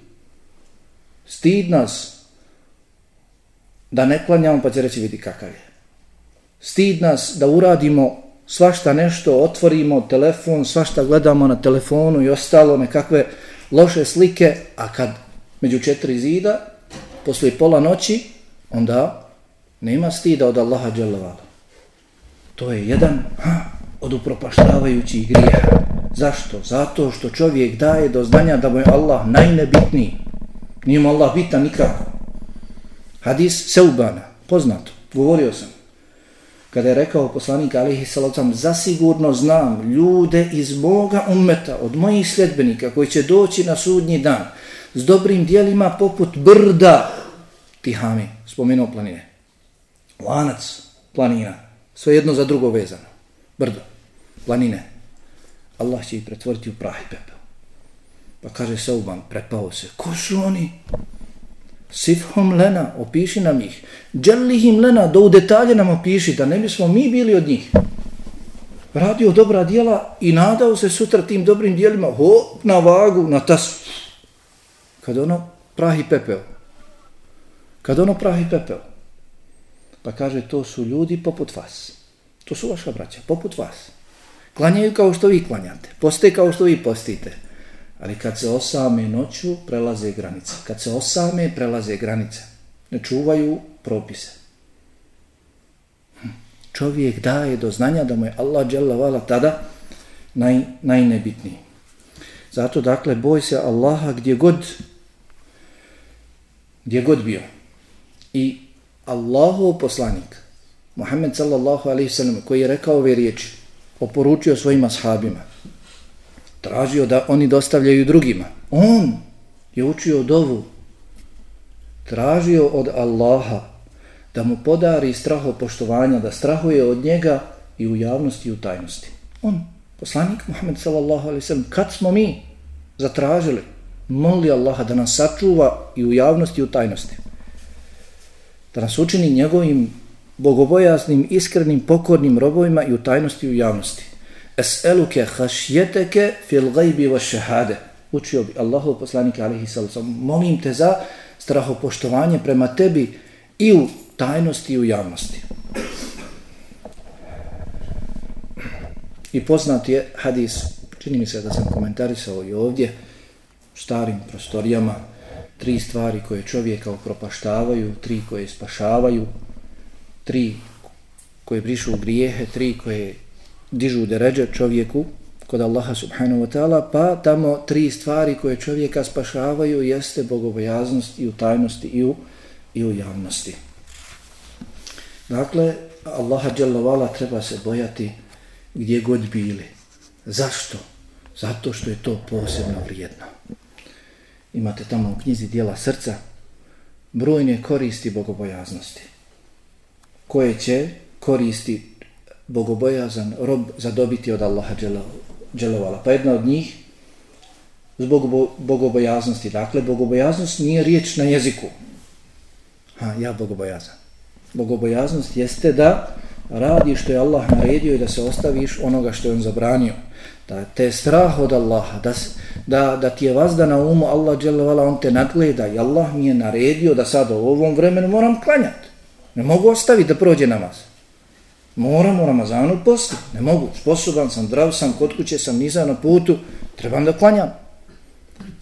Stid nas da ne klanjamo, pa će reći vidi kakav je. Stid nas da uradimo svašta nešto, otvorimo telefon, svašta gledamo na telefonu i ostalo nekakve loše slike, a kad među četiri zida, poslije pola noći, onda Nema stida od Allaha dželavala. To je jedan ha, od upropaštavajućih grijeha. Zašto? Zato što čovjek daje do znanja da mu je Allah najnebitniji. Nije mu Allah bitan nikako. Hadis Seubana, poznato, govorio sam. Kada je rekao poslanik Alihi Salacom, zasigurno znam ljude iz moga umeta, od mojih sljedbenika koji će doći na sudnji dan s dobrim dijelima poput brda Tihami, spomenuo planine lanac planina, sve jedno za drugo vezano, brdo, planine, Allah će ih pretvoriti u prah i pepel. Pa kaže Sauban, prepao se, ko su oni? Sifhom lena, opiši nam ih. Dželihim lena, do u detalje nam opiši, da ne bismo mi bili od njih. Radio dobra dijela i nadao se sutra tim dobrim dijelima, ho, na vagu, na tas. Kad ono prah i pepel. Kad ono prah i pepel. Pa kaže, to su ljudi poput vas. To su vaša braća, poput vas. Klanjaju kao što vi klanjate. Poste kao što vi postite. Ali kad se osame noću, prelaze granice. Kad se osame, prelaze granice. Ne čuvaju propise. Čovjek daje do znanja da mu je Allah dželavala tada naj, najnebitniji. Zato, dakle, boj se Allaha gdje god gdje god bio. I Allahov poslanik, Muhammed sallallahu alaihi sallam, koji je rekao ove riječi, oporučio svojim ashabima, tražio da oni dostavljaju drugima. On je učio dovu, tražio od Allaha da mu podari straho poštovanja, da strahuje od njega i u javnosti i u tajnosti. On, poslanik Muhammed sallallahu alaihi sallam, kad smo mi zatražili, moli Allaha da nas sačuva i u javnosti i u tajnosti. Da nas učini njegovim bogobojasnim, iskrenim, pokornim robovima i u tajnosti i u javnosti. Es'eluke hašjeteke fil gajbi wa šehade. Učio bi Allahov poslanika alaihi sallam. Molim te za strahopoštovanje prema tebi i u tajnosti i u javnosti. I poznat je hadis, čini mi se da sam komentarisao i ovdje, starim prostorijama, tri stvari koje čovjeka upropaštavaju, tri koje spašavaju, tri koje brišu grijehe, tri koje dižu deređe čovjeku kod Allaha subhanahu wa ta'ala, pa tamo tri stvari koje čovjeka spašavaju jeste bogobojaznost i u tajnosti i u, i u javnosti. Dakle, Allaha dželovala treba se bojati gdje god bili. Zašto? Zato što je to posebno vrijedno imate tamo u knjizi dijela srca, brojne koristi bogobojaznosti, koje će koristi bogobojazan rob zadobiti od Allaha dželovala. Pa jedna od njih, zbog bogobojaznosti, dakle, bogobojaznost nije riječ na jeziku. Ha, ja bogobojazan. Bogobojaznost jeste da radi što je Allah naredio i da se ostaviš onoga što je on zabranio da te strah od Allaha, da, da, da ti je vazda na umu Allah dželevala, on te nadgleda i Allah mi je naredio da sad u ovom vremenu moram klanjati. Ne mogu ostaviti da prođe namaz. Moram u Ramazanu posti. Ne mogu. Sposoban sam, zdrav sam, kod kuće sam, nisam na putu. Trebam da klanjam.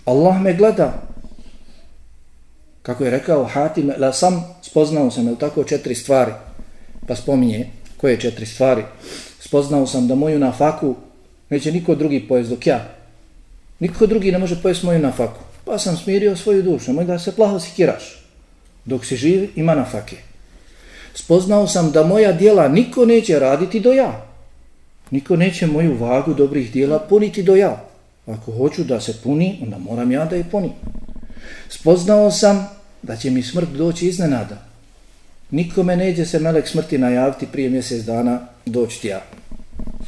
Allah me gleda. Kako je rekao Hatim, la sam spoznao sam, je tako, četiri stvari. Pa spominje, koje četiri stvari? Spoznao sam da moju na faku Neće niko drugi pojest dok ja. Niko drugi ne može pojest moju nafaku. Pa sam smirio svoju dušu. Moj da se plaho sikiraš. Dok si živ, ima nafake. Spoznao sam da moja dijela niko neće raditi do ja. Niko neće moju vagu dobrih dijela puniti do ja. Ako hoću da se puni, onda moram ja da je punim. Spoznao sam da će mi smrt doći iznenada. Nikome neđe se melek smrti najaviti prije mjesec dana doći ti ja.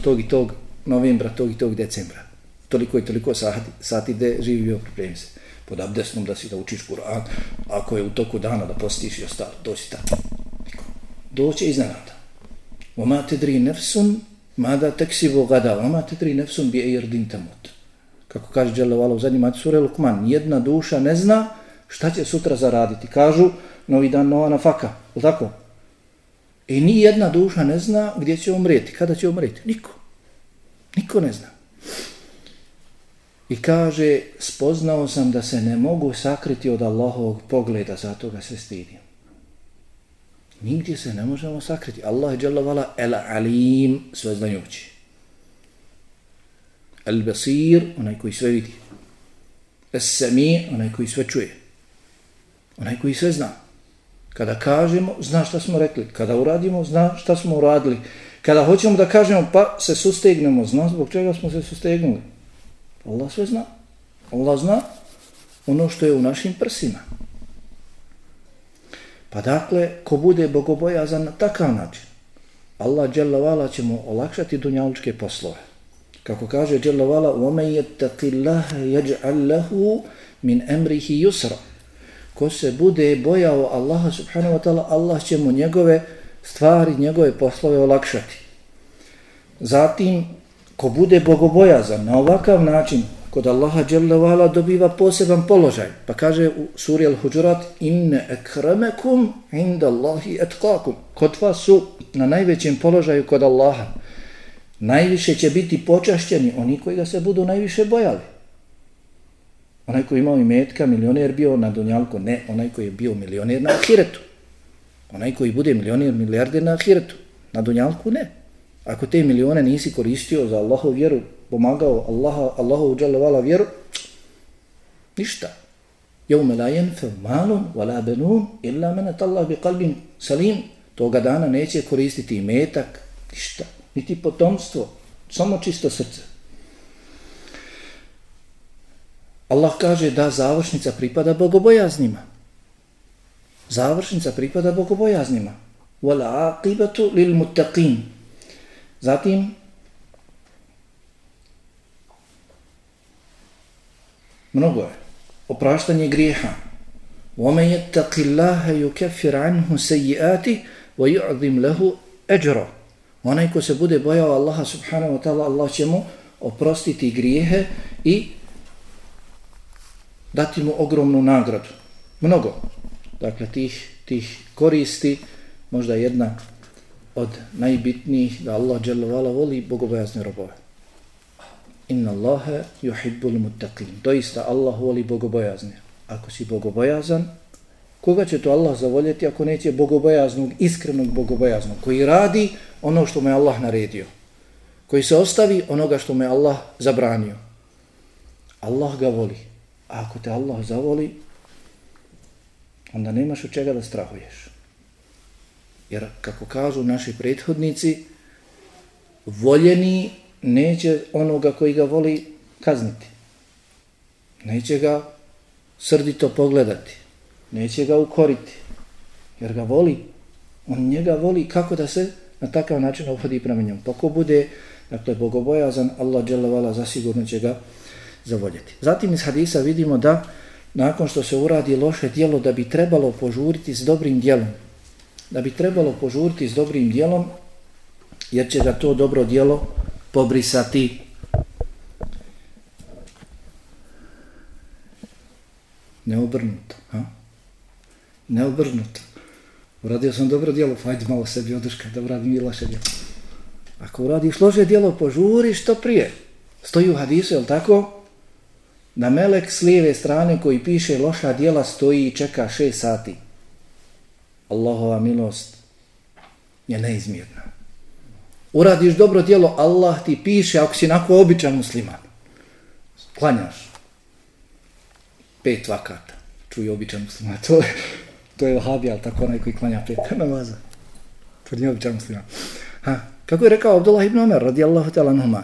Tog i tog novembra, tog i tog decembra. Toliko i toliko sati, sati gde živi bio pripremi se. Pod abdesnom da si da učiš Kur'an, ako je u toku dana da postiš i ostalo, doći tako. Doće iznenada. Oma te dri nefsun, mada teksivo gada, oma te dri nefsun bi eir din temut. Kako kaže Đelevala u zadnjim sure Lukman, jedna duša ne zna šta će sutra zaraditi. Kažu, novi dan, nova nafaka, je tako? I ni jedna duša ne zna gdje će umreti, kada će umreti. Niko. Niko ne zna. I kaže, spoznao sam da se ne mogu sakriti od Allahovog pogleda, zato ga se stidim. Nigdje se ne možemo sakriti. Allah je dželovala el alim, sve znajući. El basir, onaj koji sve vidi. Es sami, onaj koji sve čuje. Onaj koji sve zna. Kada kažemo, zna šta smo rekli. Kada uradimo, zna šta smo uradili. Kada hoćemo da kažemo pa se sustegnemo, zna zbog čega smo se sustegnuli. Allah sve zna. Allah zna ono što je u našim prsima. Pa dakle, ko bude bogobojazan na takav način, Allah dželavala će mu olakšati dunjalučke poslove. Kako kaže dželavala, وَمَنْ يَتَّقِ اللَّهَ يَجْعَلْ لَهُ مِنْ أَمْرِهِ يُسْرًا Ko se bude bojao Allaha subhanahu wa ta'ala, Allah će mu njegove stvari, njegove poslove olakšati. Zatim, ko bude bogobojazan na ovakav način, kod Allaha dželjavala dobiva poseban položaj. Pa kaže u suri Al-Huđurat, inne ekremekum inda Allahi etkakum. Kod vas su na najvećem položaju kod Allaha. Najviše će biti počašćeni oni koji ga se budu najviše bojali. Onaj koji imao imetka, milioner bio na Dunjalku, ne, onaj koji je bio milioner na Ahiretu. Onaj koji bude milioner, milijarder na Ahiretu. Na Dunjalku ne. Ako te milione nisi koristio za Allahov vjeru, pomagao Allaha, Allahov dželevala vjeru, ništa. Jevme la jenfe malum, wala benum, illa menet Allah bi kalbim salim, toga dana neće koristiti metak, ništa, niti potomstvo, samo čisto srce. Allah kaže da završnica pripada bogobojaznima. Završnica pripada bogobojaznima. Wala aqibatu lil muttaqin. Zatim mnogo je opraštanje grijeha. وَمَنْ يَتَّقِ اللَّهَ يُكَفِّرْ عَنْهُ سَيِّئَاتِ وَيُعْظِمْ لَهُ أَجْرًا Onaj ko se bude bojao Allaha subhanahu wa ta'ala, Allah će mu oprostiti grijehe i dati mu ogromnu nagradu. Mnogo. Dakle, tih, tih koristi, možda jedna od najbitnijih da Allah dželovala voli bogobojazne robove. Inna Allahe yuhibbul muttaqin. Doista Allah voli bogobojazne. Ako si bogobojazan, koga će to Allah zavoljeti ako neće bogobojaznog, iskrenog bogobojaznog, koji radi ono što mu je Allah naredio, koji se ostavi onoga što mu je Allah zabranio. Allah ga voli. A ako te Allah zavoli, onda nemaš od čega da strahuješ. Jer, kako kažu naši prethodnici, voljeni neće onoga koji ga voli kazniti. Neće ga srdito pogledati. Neće ga ukoriti. Jer ga voli. On njega voli kako da se na takav način obhodi prema njom. Pa ko bude, dakle, bogobojazan, Allah dželevala zasigurno će ga zavoljeti. Zatim iz hadisa vidimo da nakon što se uradi loše dijelo, da bi trebalo požuriti s dobrim dijelom. Da bi trebalo požuriti s dobrim dijelom, jer će ga to dobro dijelo pobrisati. Neobrnuto. Ha? Neobrnuto. Uradio sam dobro dijelo, fajde malo sebi oduška da uradim i loše dijelo. Ako uradiš loše dijelo, požuri što prije. Stoji u hadisu, je tako? Da melek s lijeve strane koji piše loša dijela stoji i čeka šest sati. Allahova milost je neizmjerna uradiš dobro djelo, Allah ti piše, ako si nako običan musliman, klanjaš pet vakata, čuj običan musliman, to je, to je vahabija, tako onaj koji klanja pet namaza, to nije običan musliman. Ha, kako je rekao Abdullah ibn Omer, radijallahu ta'ala nuhuma,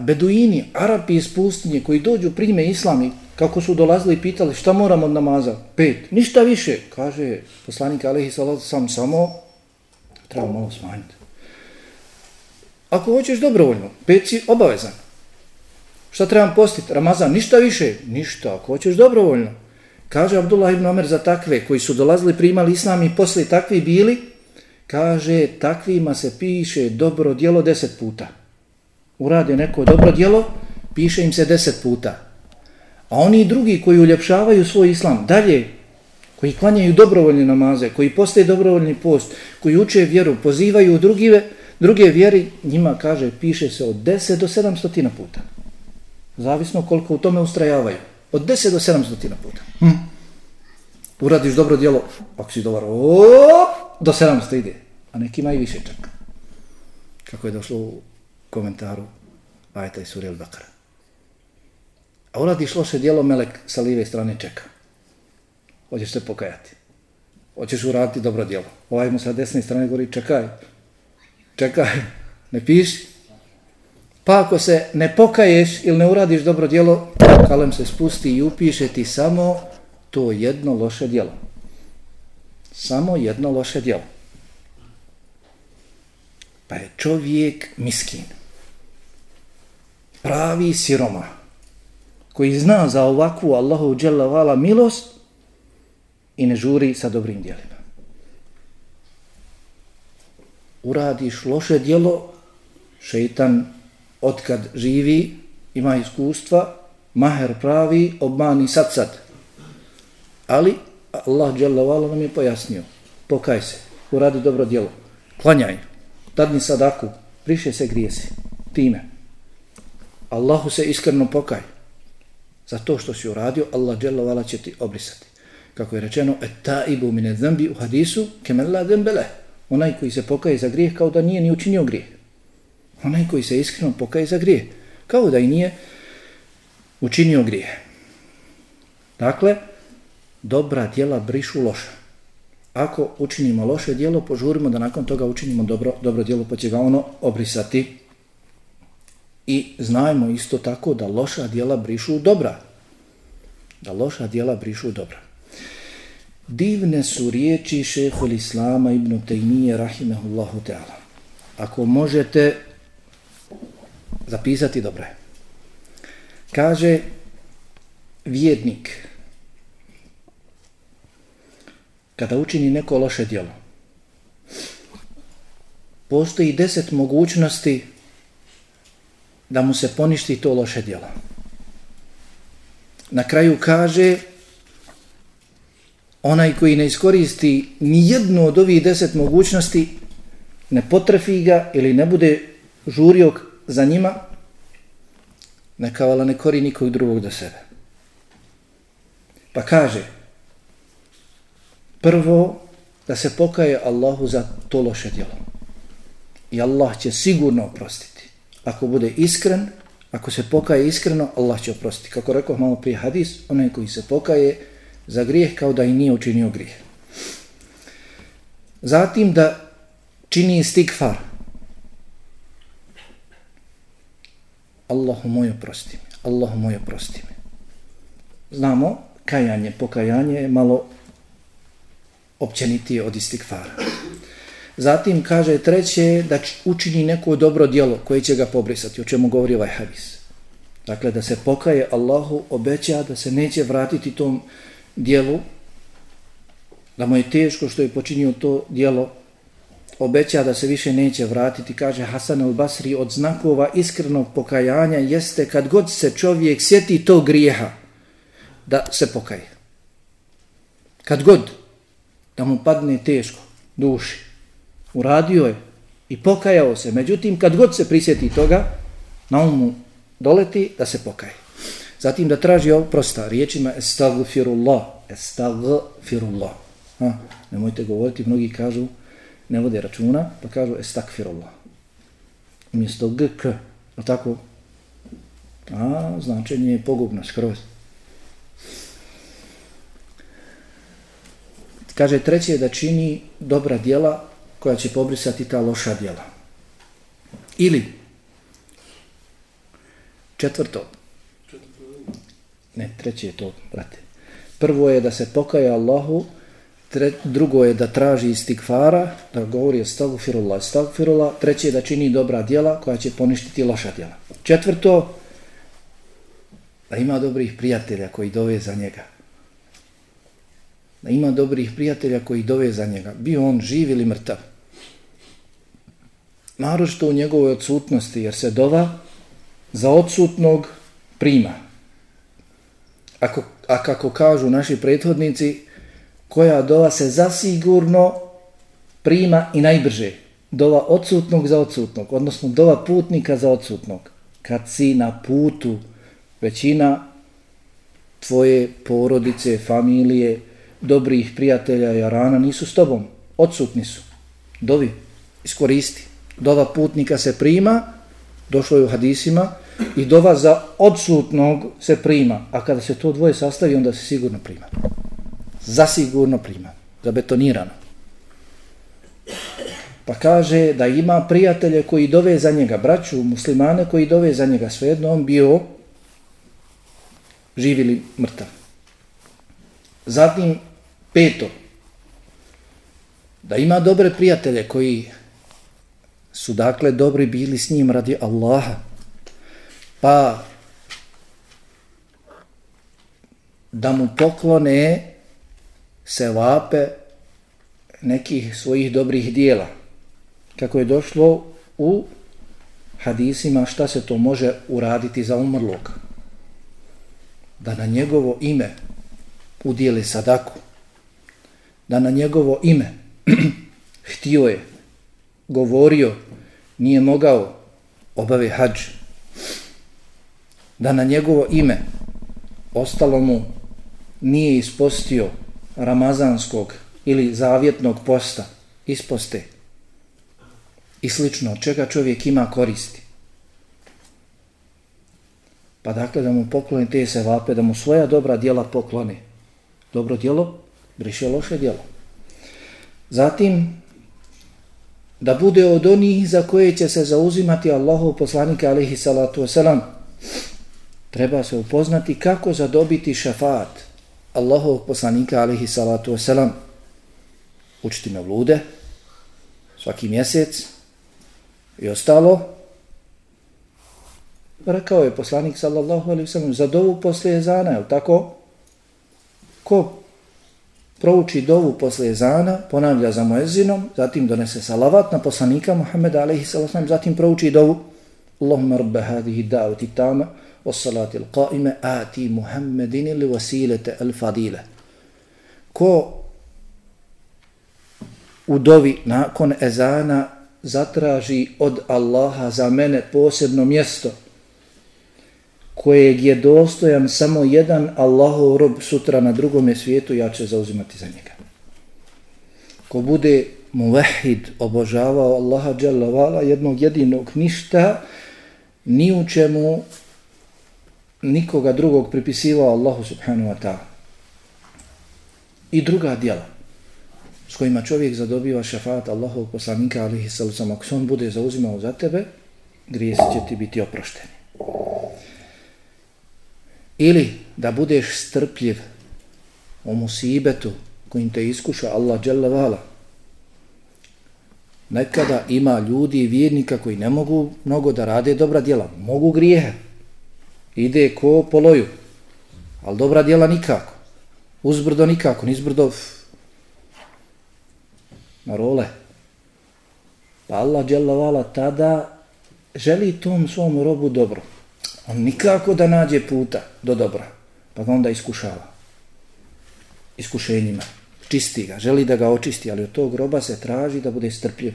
beduini, Arapi iz pustinje, koji dođu prime islami, kako su dolazili i pitali šta moram od namaza? Pet. Ništa više. Kaže poslanik Alehi Salat, sam samo, treba malo smanjiti. Ako hoćeš dobrovoljno, pet si obavezan. Šta trebam postiti? Ramazan, ništa više? Ništa, ako hoćeš dobrovoljno. Kaže Abdullah ibn Omer za takve koji su dolazili, primali islam i posle takvi bili, kaže takvima se piše dobro djelo deset puta. Urade neko dobro djelo, piše im se deset puta. A oni drugi koji uljepšavaju svoj islam, dalje, koji klanjaju dobrovoljne namaze, koji postaje dobrovoljni post, koji uče vjeru, pozivaju drugive, Druge vjeri, njima kaže, piše se od 10 do 700 puta. Zavisno koliko u tome ustrajavaju. Od 10 do 700 puta. Hm. Uradiš dobro djelo, ako si dobar, op, do 700 ide. A neki ima i više čak. Kako je došlo u komentaru Ajta i Surel Bakara. A uradiš loše djelo, melek sa lijeve strane čeka. Hoćeš se pokajati. Hoćeš uraditi dobro djelo. Ovaj mu sa desne strane govori, čekaj, čekaj, ne piši. Pa ako se ne pokaješ ili ne uradiš dobro djelo, kalem se spusti i upiše ti samo to jedno loše djelo. Samo jedno loše djelo. Pa je čovjek miskin. Pravi siroma. Koji zna za ovakvu Allahu dželavala milost i ne žuri sa dobrim djelima uradiš loše djelo, šeitan otkad živi, ima iskustva, maher pravi, obmani sad sad. Ali Allah dželavala nam je pojasnio, pokaj se, uradi dobro djelo, klanjaj, dadni sadaku, priše se grijesi. Time. Allahu se iskreno pokaj. Za to što si uradio, Allah dželovala će ti obrisati. Kako je rečeno, et taibu mine zambi u hadisu, kemela dembele. Onaj koji se pokaje za grijeh kao da nije ni učinio grijeh. Onaj koji se iskreno pokaje za grijeh. Kao da i nije učinio grijeh. Dakle, dobra djela brišu loša. Ako učinimo loše djelo, požurimo da nakon toga učinimo dobro, dobro djelo, pa će ga ono obrisati. I znajmo isto tako da loša djela brišu dobra. Da loša djela brišu dobra. Divne su riječi šehol Islama ibn Taymiye rahimehullahu ta'ala. Ako možete zapisati dobro je. Kaže vjednik kada učini neko loše djelo postoji deset mogućnosti da mu se poništi to loše djelo. Na kraju kaže onaj koji ne iskoristi ni jednu od ovih deset mogućnosti ne potrefi ga ili ne bude žurio za njima neka vala ne kori nikog drugog do sebe. Pa kaže prvo da se pokaje Allahu za to loše djelo. I Allah će sigurno oprostiti. Ako bude iskren, ako se pokaje iskreno, Allah će oprostiti. Kako rekao malo prije hadis, onaj koji se pokaje za grijeh kao da i nije učinio grijeh. Zatim da čini stigfar. Allahu moj oprosti mi. Allahu moj oprosti mi. Znamo, kajanje, pokajanje je malo općenitije od istigfara. Zatim kaže treće da učini neko dobro djelo koje će ga pobrisati, o čemu govori ovaj hadis. Dakle, da se pokaje Allahu, obeća da se neće vratiti tom dijelu, da mu je teško što je počinio to dijelo, obeća da se više neće vratiti, kaže Hasan al-Basri, od znakova iskrenog pokajanja jeste kad god se čovjek sjeti to grijeha, da se pokaje. Kad god da mu padne teško duši, uradio je i pokajao se, međutim kad god se prisjeti toga, na um umu doleti da se pokaje. Zatim da traži prosta riječima estagfirullah, estagfirullah. Ha, nemojte govoriti, mnogi kažu, ne vode računa, pa kažu estagfirullah. Umjesto gk, a tako, a značenje je pogubno skroz. Kaže treće da čini dobra djela koja će pobrisati ta loša djela. Ili četvrto, Ne, treće je to, brate. Prvo je da se pokaje Allahu, tre, drugo je da traži istigfara, da govori estagfirullah, estagfirullah, treće je da čini dobra djela koja će poništiti loša djela. Četvrto, da ima dobrih prijatelja koji dove za njega. Da ima dobrih prijatelja koji dove za njega. Bio on živ ili mrtav. Naročito u njegovoj odsutnosti, jer se dova za odsutnog prima. Ako, a kako kažu naši prethodnici, koja dova se zasigurno prima i najbrže. Dova odsutnog za odsutnog, odnosno dova putnika za odsutnog. Kad si na putu, većina tvoje porodice, familije, dobrih prijatelja i arana nisu s tobom, odsutni su. Dovi, iskoristi. Dova putnika se prima, došlo je u hadisima, i dova za odsutnog se prima, a kada se to dvoje sastavi, onda se sigurno prima. Zasigurno prima, zabetonirano. Pa kaže da ima prijatelje koji dove za njega, braću, muslimane koji dove za njega, svejedno on bio živ ili mrtav. Zatim, peto, da ima dobre prijatelje koji su dakle dobri bili s njim radi Allaha, pa da mu poklone se vape nekih svojih dobrih dijela. Kako je došlo u hadisima šta se to može uraditi za umrlog. Da na njegovo ime udijeli sadaku. Da na njegovo ime (clears throat) htio je, govorio, nije mogao obave hađ, da na njegovo ime ostalo mu nije ispostio ramazanskog ili zavjetnog posta, isposte i slično, od čega čovjek ima koristi. Pa dakle da mu pokloni te se vape, da mu svoja dobra djela pokloni. Dobro djelo, briše loše djelo. Zatim, da bude od onih za koje će se zauzimati Allahov poslanika alihi salatu wasalam, treba se upoznati kako zadobiti šafat Allahov poslanika alihi salatu wasalam. Učiti me vlude, svaki mjesec i ostalo. Rekao je poslanik sallallahu alaihi wasalam za dovu poslije zana, je tako? Ko prouči dovu posle ezana, ponavlja za mojezinom, zatim donese salavat na poslanika Muhammeda alaihi sallam, zatim prouči dovu Allahumma rabba hadihi da'uti tama wassalati salati ati Muhammedin ili vasilete al-fadile. Ko u dovi nakon ezana zatraži od Allaha za mene posebno mjesto, kojeg je dostojan samo jedan Allahov rob sutra na drugome svijetu, ja ću zauzimati za njega. Ko bude muvahid obožavao Allaha dželavala jednog jedinog ništa, ni u čemu nikoga drugog pripisivao Allahu subhanahu wa ta'ala. I druga djela s kojima čovjek zadobiva šafat Allahov poslanika alihi sallam, ako se on bude zauzimao za tebe, grijesi će ti biti oprošteni. Ili da budeš strpljiv o musibetu kojim te iskuša Allah dželle vala. Nekada ima ljudi i vjernika koji ne mogu mnogo da rade dobra djela. Mogu grijehe. Ide ko poloju. Ali dobra djela nikako. Uzbrdo nikako. Nizbrdo na role. Pa Allah dželle vala tada želi tom svom robu dobro. On nikako da nađe puta do dobra, pa ga onda iskušava. Iskušenjima. Čisti ga, želi da ga očisti, ali od tog groba se traži da bude strpljiv.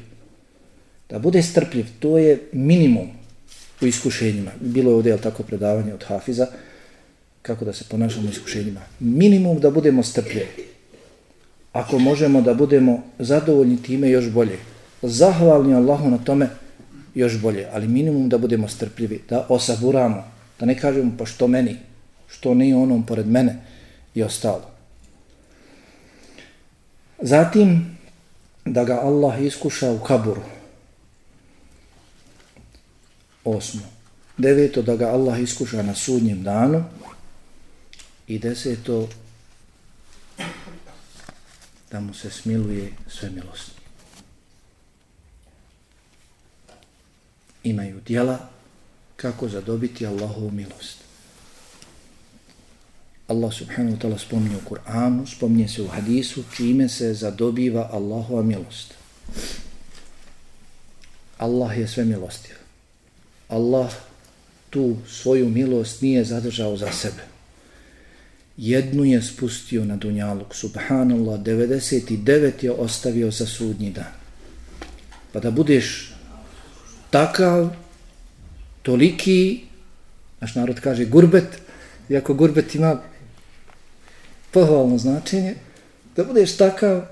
Da bude strpljiv, to je minimum u iskušenjima. Bilo je ovdje jel, tako predavanje od Hafiza, kako da se ponašamo u iskušenjima. Minimum da budemo strpljivi. Ako možemo da budemo zadovoljni time, još bolje. Zahvalni Allahu na tome, još bolje, ali minimum da budemo strpljivi, da osaburamo, da ne kažemo pa što meni, što ne onom pored mene i ostalo. Zatim, da ga Allah iskuša u kaburu. Osmo. Deveto, da ga Allah iskuša na sudnjem danu. I deseto, da mu se smiluje sve milosti. Imaju dijela kako zadobiti Allahovu milost. Allah subhanahu wa ta'ala spominje u Kur'anu, spominje se u hadisu, čime se zadobiva Allahova milost. Allah je sve milostiv. Allah tu svoju milost nije zadržao za sebe. Jednu je spustio na dunjaluk, subhanallah, 99 je ostavio za sudnji dan. Pa da budeš takav, toliki, naš narod kaže gurbet, iako gurbet ima pohvalno značenje, da budeš takav,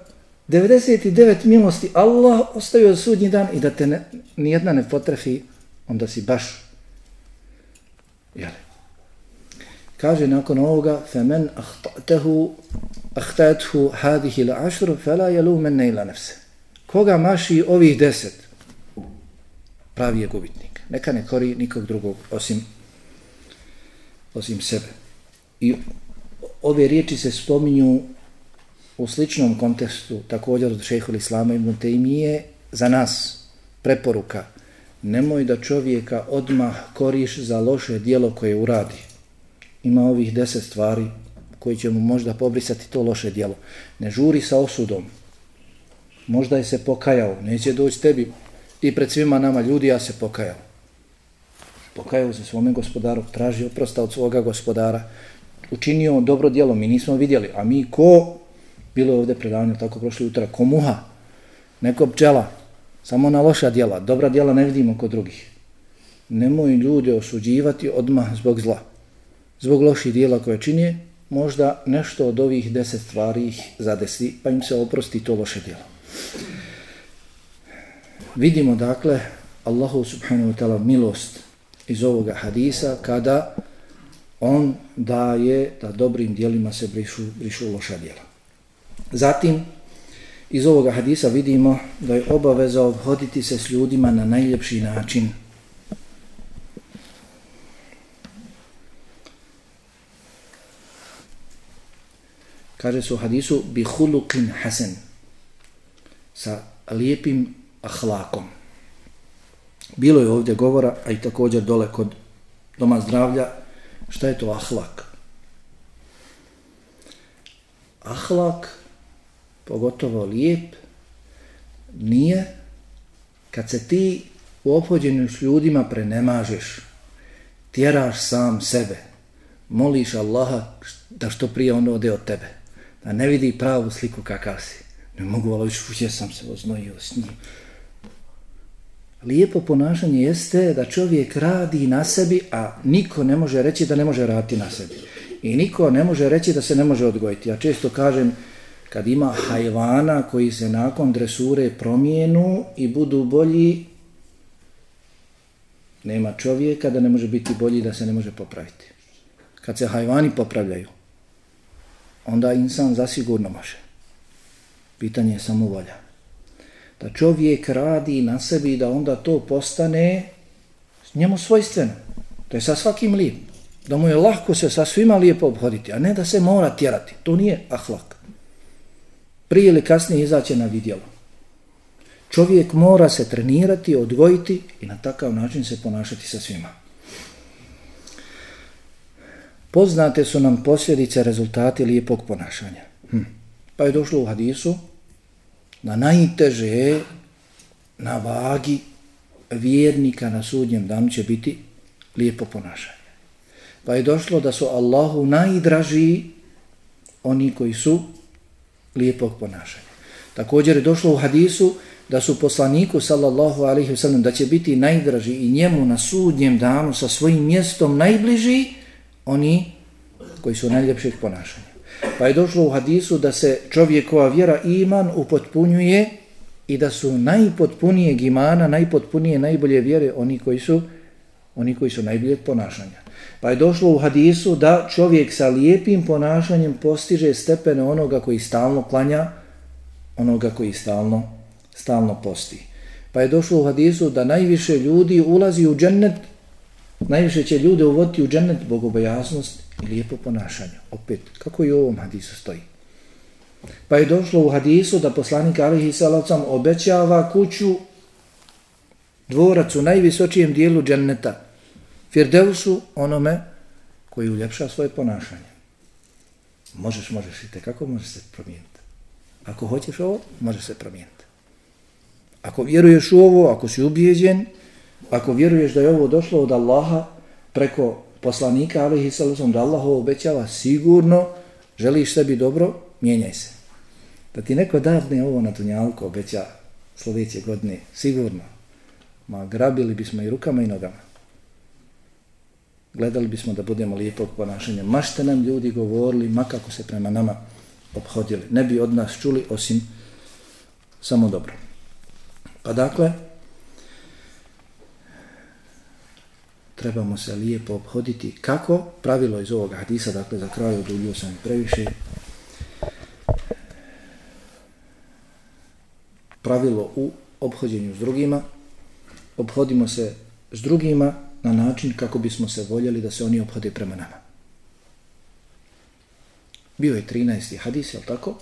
99 milosti Allah ostavio za sudnji dan i da te ne, nijedna ne potrefi, onda si baš, Jel? Kaže nakon ovoga, فَمَنْ ahtatehu, ahtatehu hadihi الْعَشْرُ فَلَا fela jelu men. Koga maši ovih deset? Pravi je gubitnik. Neka ne kori nikog drugog osim, osim sebe. I ove riječi se spominju u sličnom kontekstu također od šehola Islama ibn Tejmije za nas preporuka nemoj da čovjeka odmah koriš za loše dijelo koje uradi. Ima ovih deset stvari koji će mu možda pobrisati to loše dijelo. Ne žuri sa osudom. Možda je se pokajao, neće doći tebi i pred svima nama ljudi ja se pokajao. Pokajao se svome gospodaru, tražio prosta od svoga gospodara, učinio dobro djelo, mi nismo vidjeli, a mi ko, bilo je ovdje predavanje tako prošli utra, ko muha, neko pčela, Samo na loša djela. Dobra djela ne vidimo kod drugih. Nemoj ljude osuđivati odmah zbog zla. Zbog loših dijela koje činje, možda nešto od ovih deset stvari ih zadesi, pa im se oprosti to loše djelo. Vidimo dakle Allahu subhanahu wa ta'ala milost iz ovoga hadisa kada on daje da dobrim dijelima se brišu, brišu loša djela. Zatim, iz ovoga hadisa vidimo da je obaveza obhoditi se s ljudima na najljepši način. Kaže se u hadisu bi hulukin hasen sa lijepim ahlakom. Bilo je ovdje govora, a i također dole kod doma zdravlja, šta je to ahlak? Ahlak, pogotovo lijep, nije kad se ti u opođenju s ljudima prenemažeš, tjeraš sam sebe, moliš Allaha da što prije on ode od tebe, da ne vidi pravu sliku kakav si. Ne mogu, ali uđe sam se oznojio s njim. Lijepo ponašanje jeste da čovjek radi na sebi, a niko ne može reći da ne može raditi na sebi. I niko ne može reći da se ne može odgojiti. Ja često kažem, kad ima hajvana koji se nakon dresure promijenu i budu bolji, nema čovjeka da ne može biti bolji da se ne može popraviti. Kad se hajvani popravljaju, onda insan zasigurno može. Pitanje je samo volja da čovjek radi na sebi da onda to postane njemu svojstveno. To je sa svakim lijep. Da mu je lahko se sa svima lijepo obhoditi, a ne da se mora tjerati. To nije ahlak. Prije ili kasnije izaće na vidjelo. Čovjek mora se trenirati, odgojiti i na takav način se ponašati sa svima. Poznate su nam posljedice rezultati lijepog ponašanja. Hm. Pa je došlo u hadisu da najteže na vagi vjernika na sudnjem danu će biti lijepo ponašanje. Pa je došlo da su Allahu najdraži oni koji su lijepog ponašanja. Također je došlo u hadisu da su poslaniku sallallahu alaihi wasallam da će biti najdraži i njemu na sudnjem danu sa svojim mjestom najbliži oni koji su najljepših ponašanja. Pa je došlo u hadisu da se čovjekova vjera iman upotpunjuje i da su najpotpunije imana, najpotpunije, najbolje vjere oni koji su oni koji su najboljeg ponašanja. Pa je došlo u hadisu da čovjek sa lijepim ponašanjem postiže stepene onoga koji stalno klanja, onoga koji stalno, stalno posti. Pa je došlo u hadisu da najviše ljudi ulazi u džennet, najviše će ljude uvoditi u džennet bogobojasnost i lijepo ponašanje. Opet, kako i u ovom hadisu stoji. Pa je došlo u hadisu da poslanik Alihi Salavcam obećava kuću dvorac u najvisočijem dijelu dženneta. Firdevsu onome koji uljepša svoje ponašanje. Možeš, možeš i te kako možeš se promijeniti. Ako hoćeš ovo, možeš se promijeniti. Ako vjeruješ u ovo, ako si ubijeđen, ako vjeruješ da je ovo došlo od Allaha preko poslanika alihi sallam da Allah ovo obećava sigurno želiš sebi dobro, mijenjaj se. Da ti neko davne ovo na tunjalku obeća sljedeće godine, sigurno. Ma grabili bismo i rukama i nogama. Gledali bismo da budemo lijepog ponašanja. Ma što nam ljudi govorili, ma kako se prema nama obhodili. Ne bi od nas čuli osim samo dobro. Pa dakle, trebamo se lijepo obhoditi. Kako? Pravilo iz ovoga hadisa, dakle za kraju oduljio sam previše. Pravilo u obhođenju s drugima. Obhodimo se s drugima na način kako bismo se voljeli da se oni obhode prema nama. Bio je 13. hadis, je tako?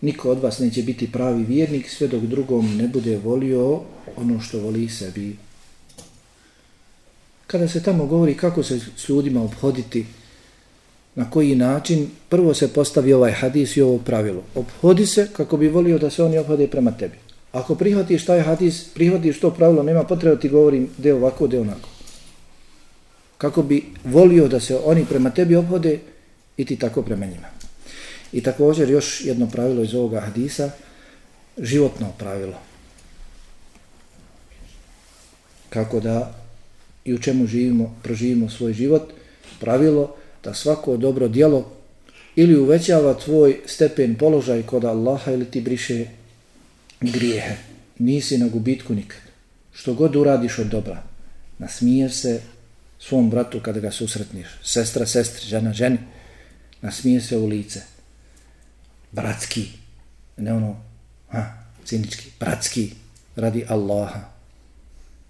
Niko od vas neće biti pravi vjernik sve dok drugom ne bude volio ono što voli sebi kada se tamo govori kako se s ljudima obhoditi, na koji način, prvo se postavi ovaj hadis i ovo pravilo. Obhodi se kako bi volio da se oni obhode prema tebi. Ako prihvatiš taj hadis, prihvatiš to pravilo, nema potreba ti govorim deo ovako, deo onako. Kako bi volio da se oni prema tebi obhode i ti tako prema njima. I također još jedno pravilo iz ovoga hadisa, životno pravilo. kako da i u čemu živimo, proživimo svoj život, pravilo da svako dobro djelo ili uvećava tvoj stepen položaj kod Allaha ili ti briše grijehe. Nisi na gubitku nikad. Što god uradiš od dobra, nasmije se svom bratu kada ga susretniš. Sestra, sestri, žena, ženi, nasmije se u lice. Bratski, ne ono, ha, cinički, bratski, radi Allaha.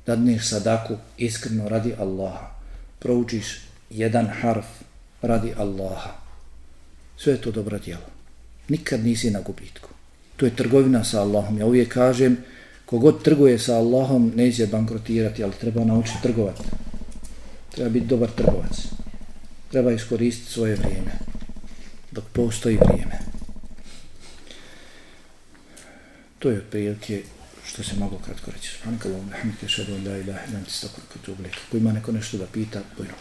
Dadneš sadaku iskreno radi Allaha. Proučiš jedan harf radi Allaha. Sve je to dobro djelo. Nikad nisi na gubitku. To je trgovina sa Allahom. Ja uvijek kažem, kogod trguje sa Allahom, neće bankrotirati, ali treba naučiti trgovati. Treba biti dobar trgovac. Treba iskoristiti svoje vrijeme. Dok postoji vrijeme. To je otprilike što se mogu kratko reći. Subhanak Allahum, hamdike, šadu, la ilaha, nam ti stakor, kutu, Ako ima neko nešto da pita, bojno.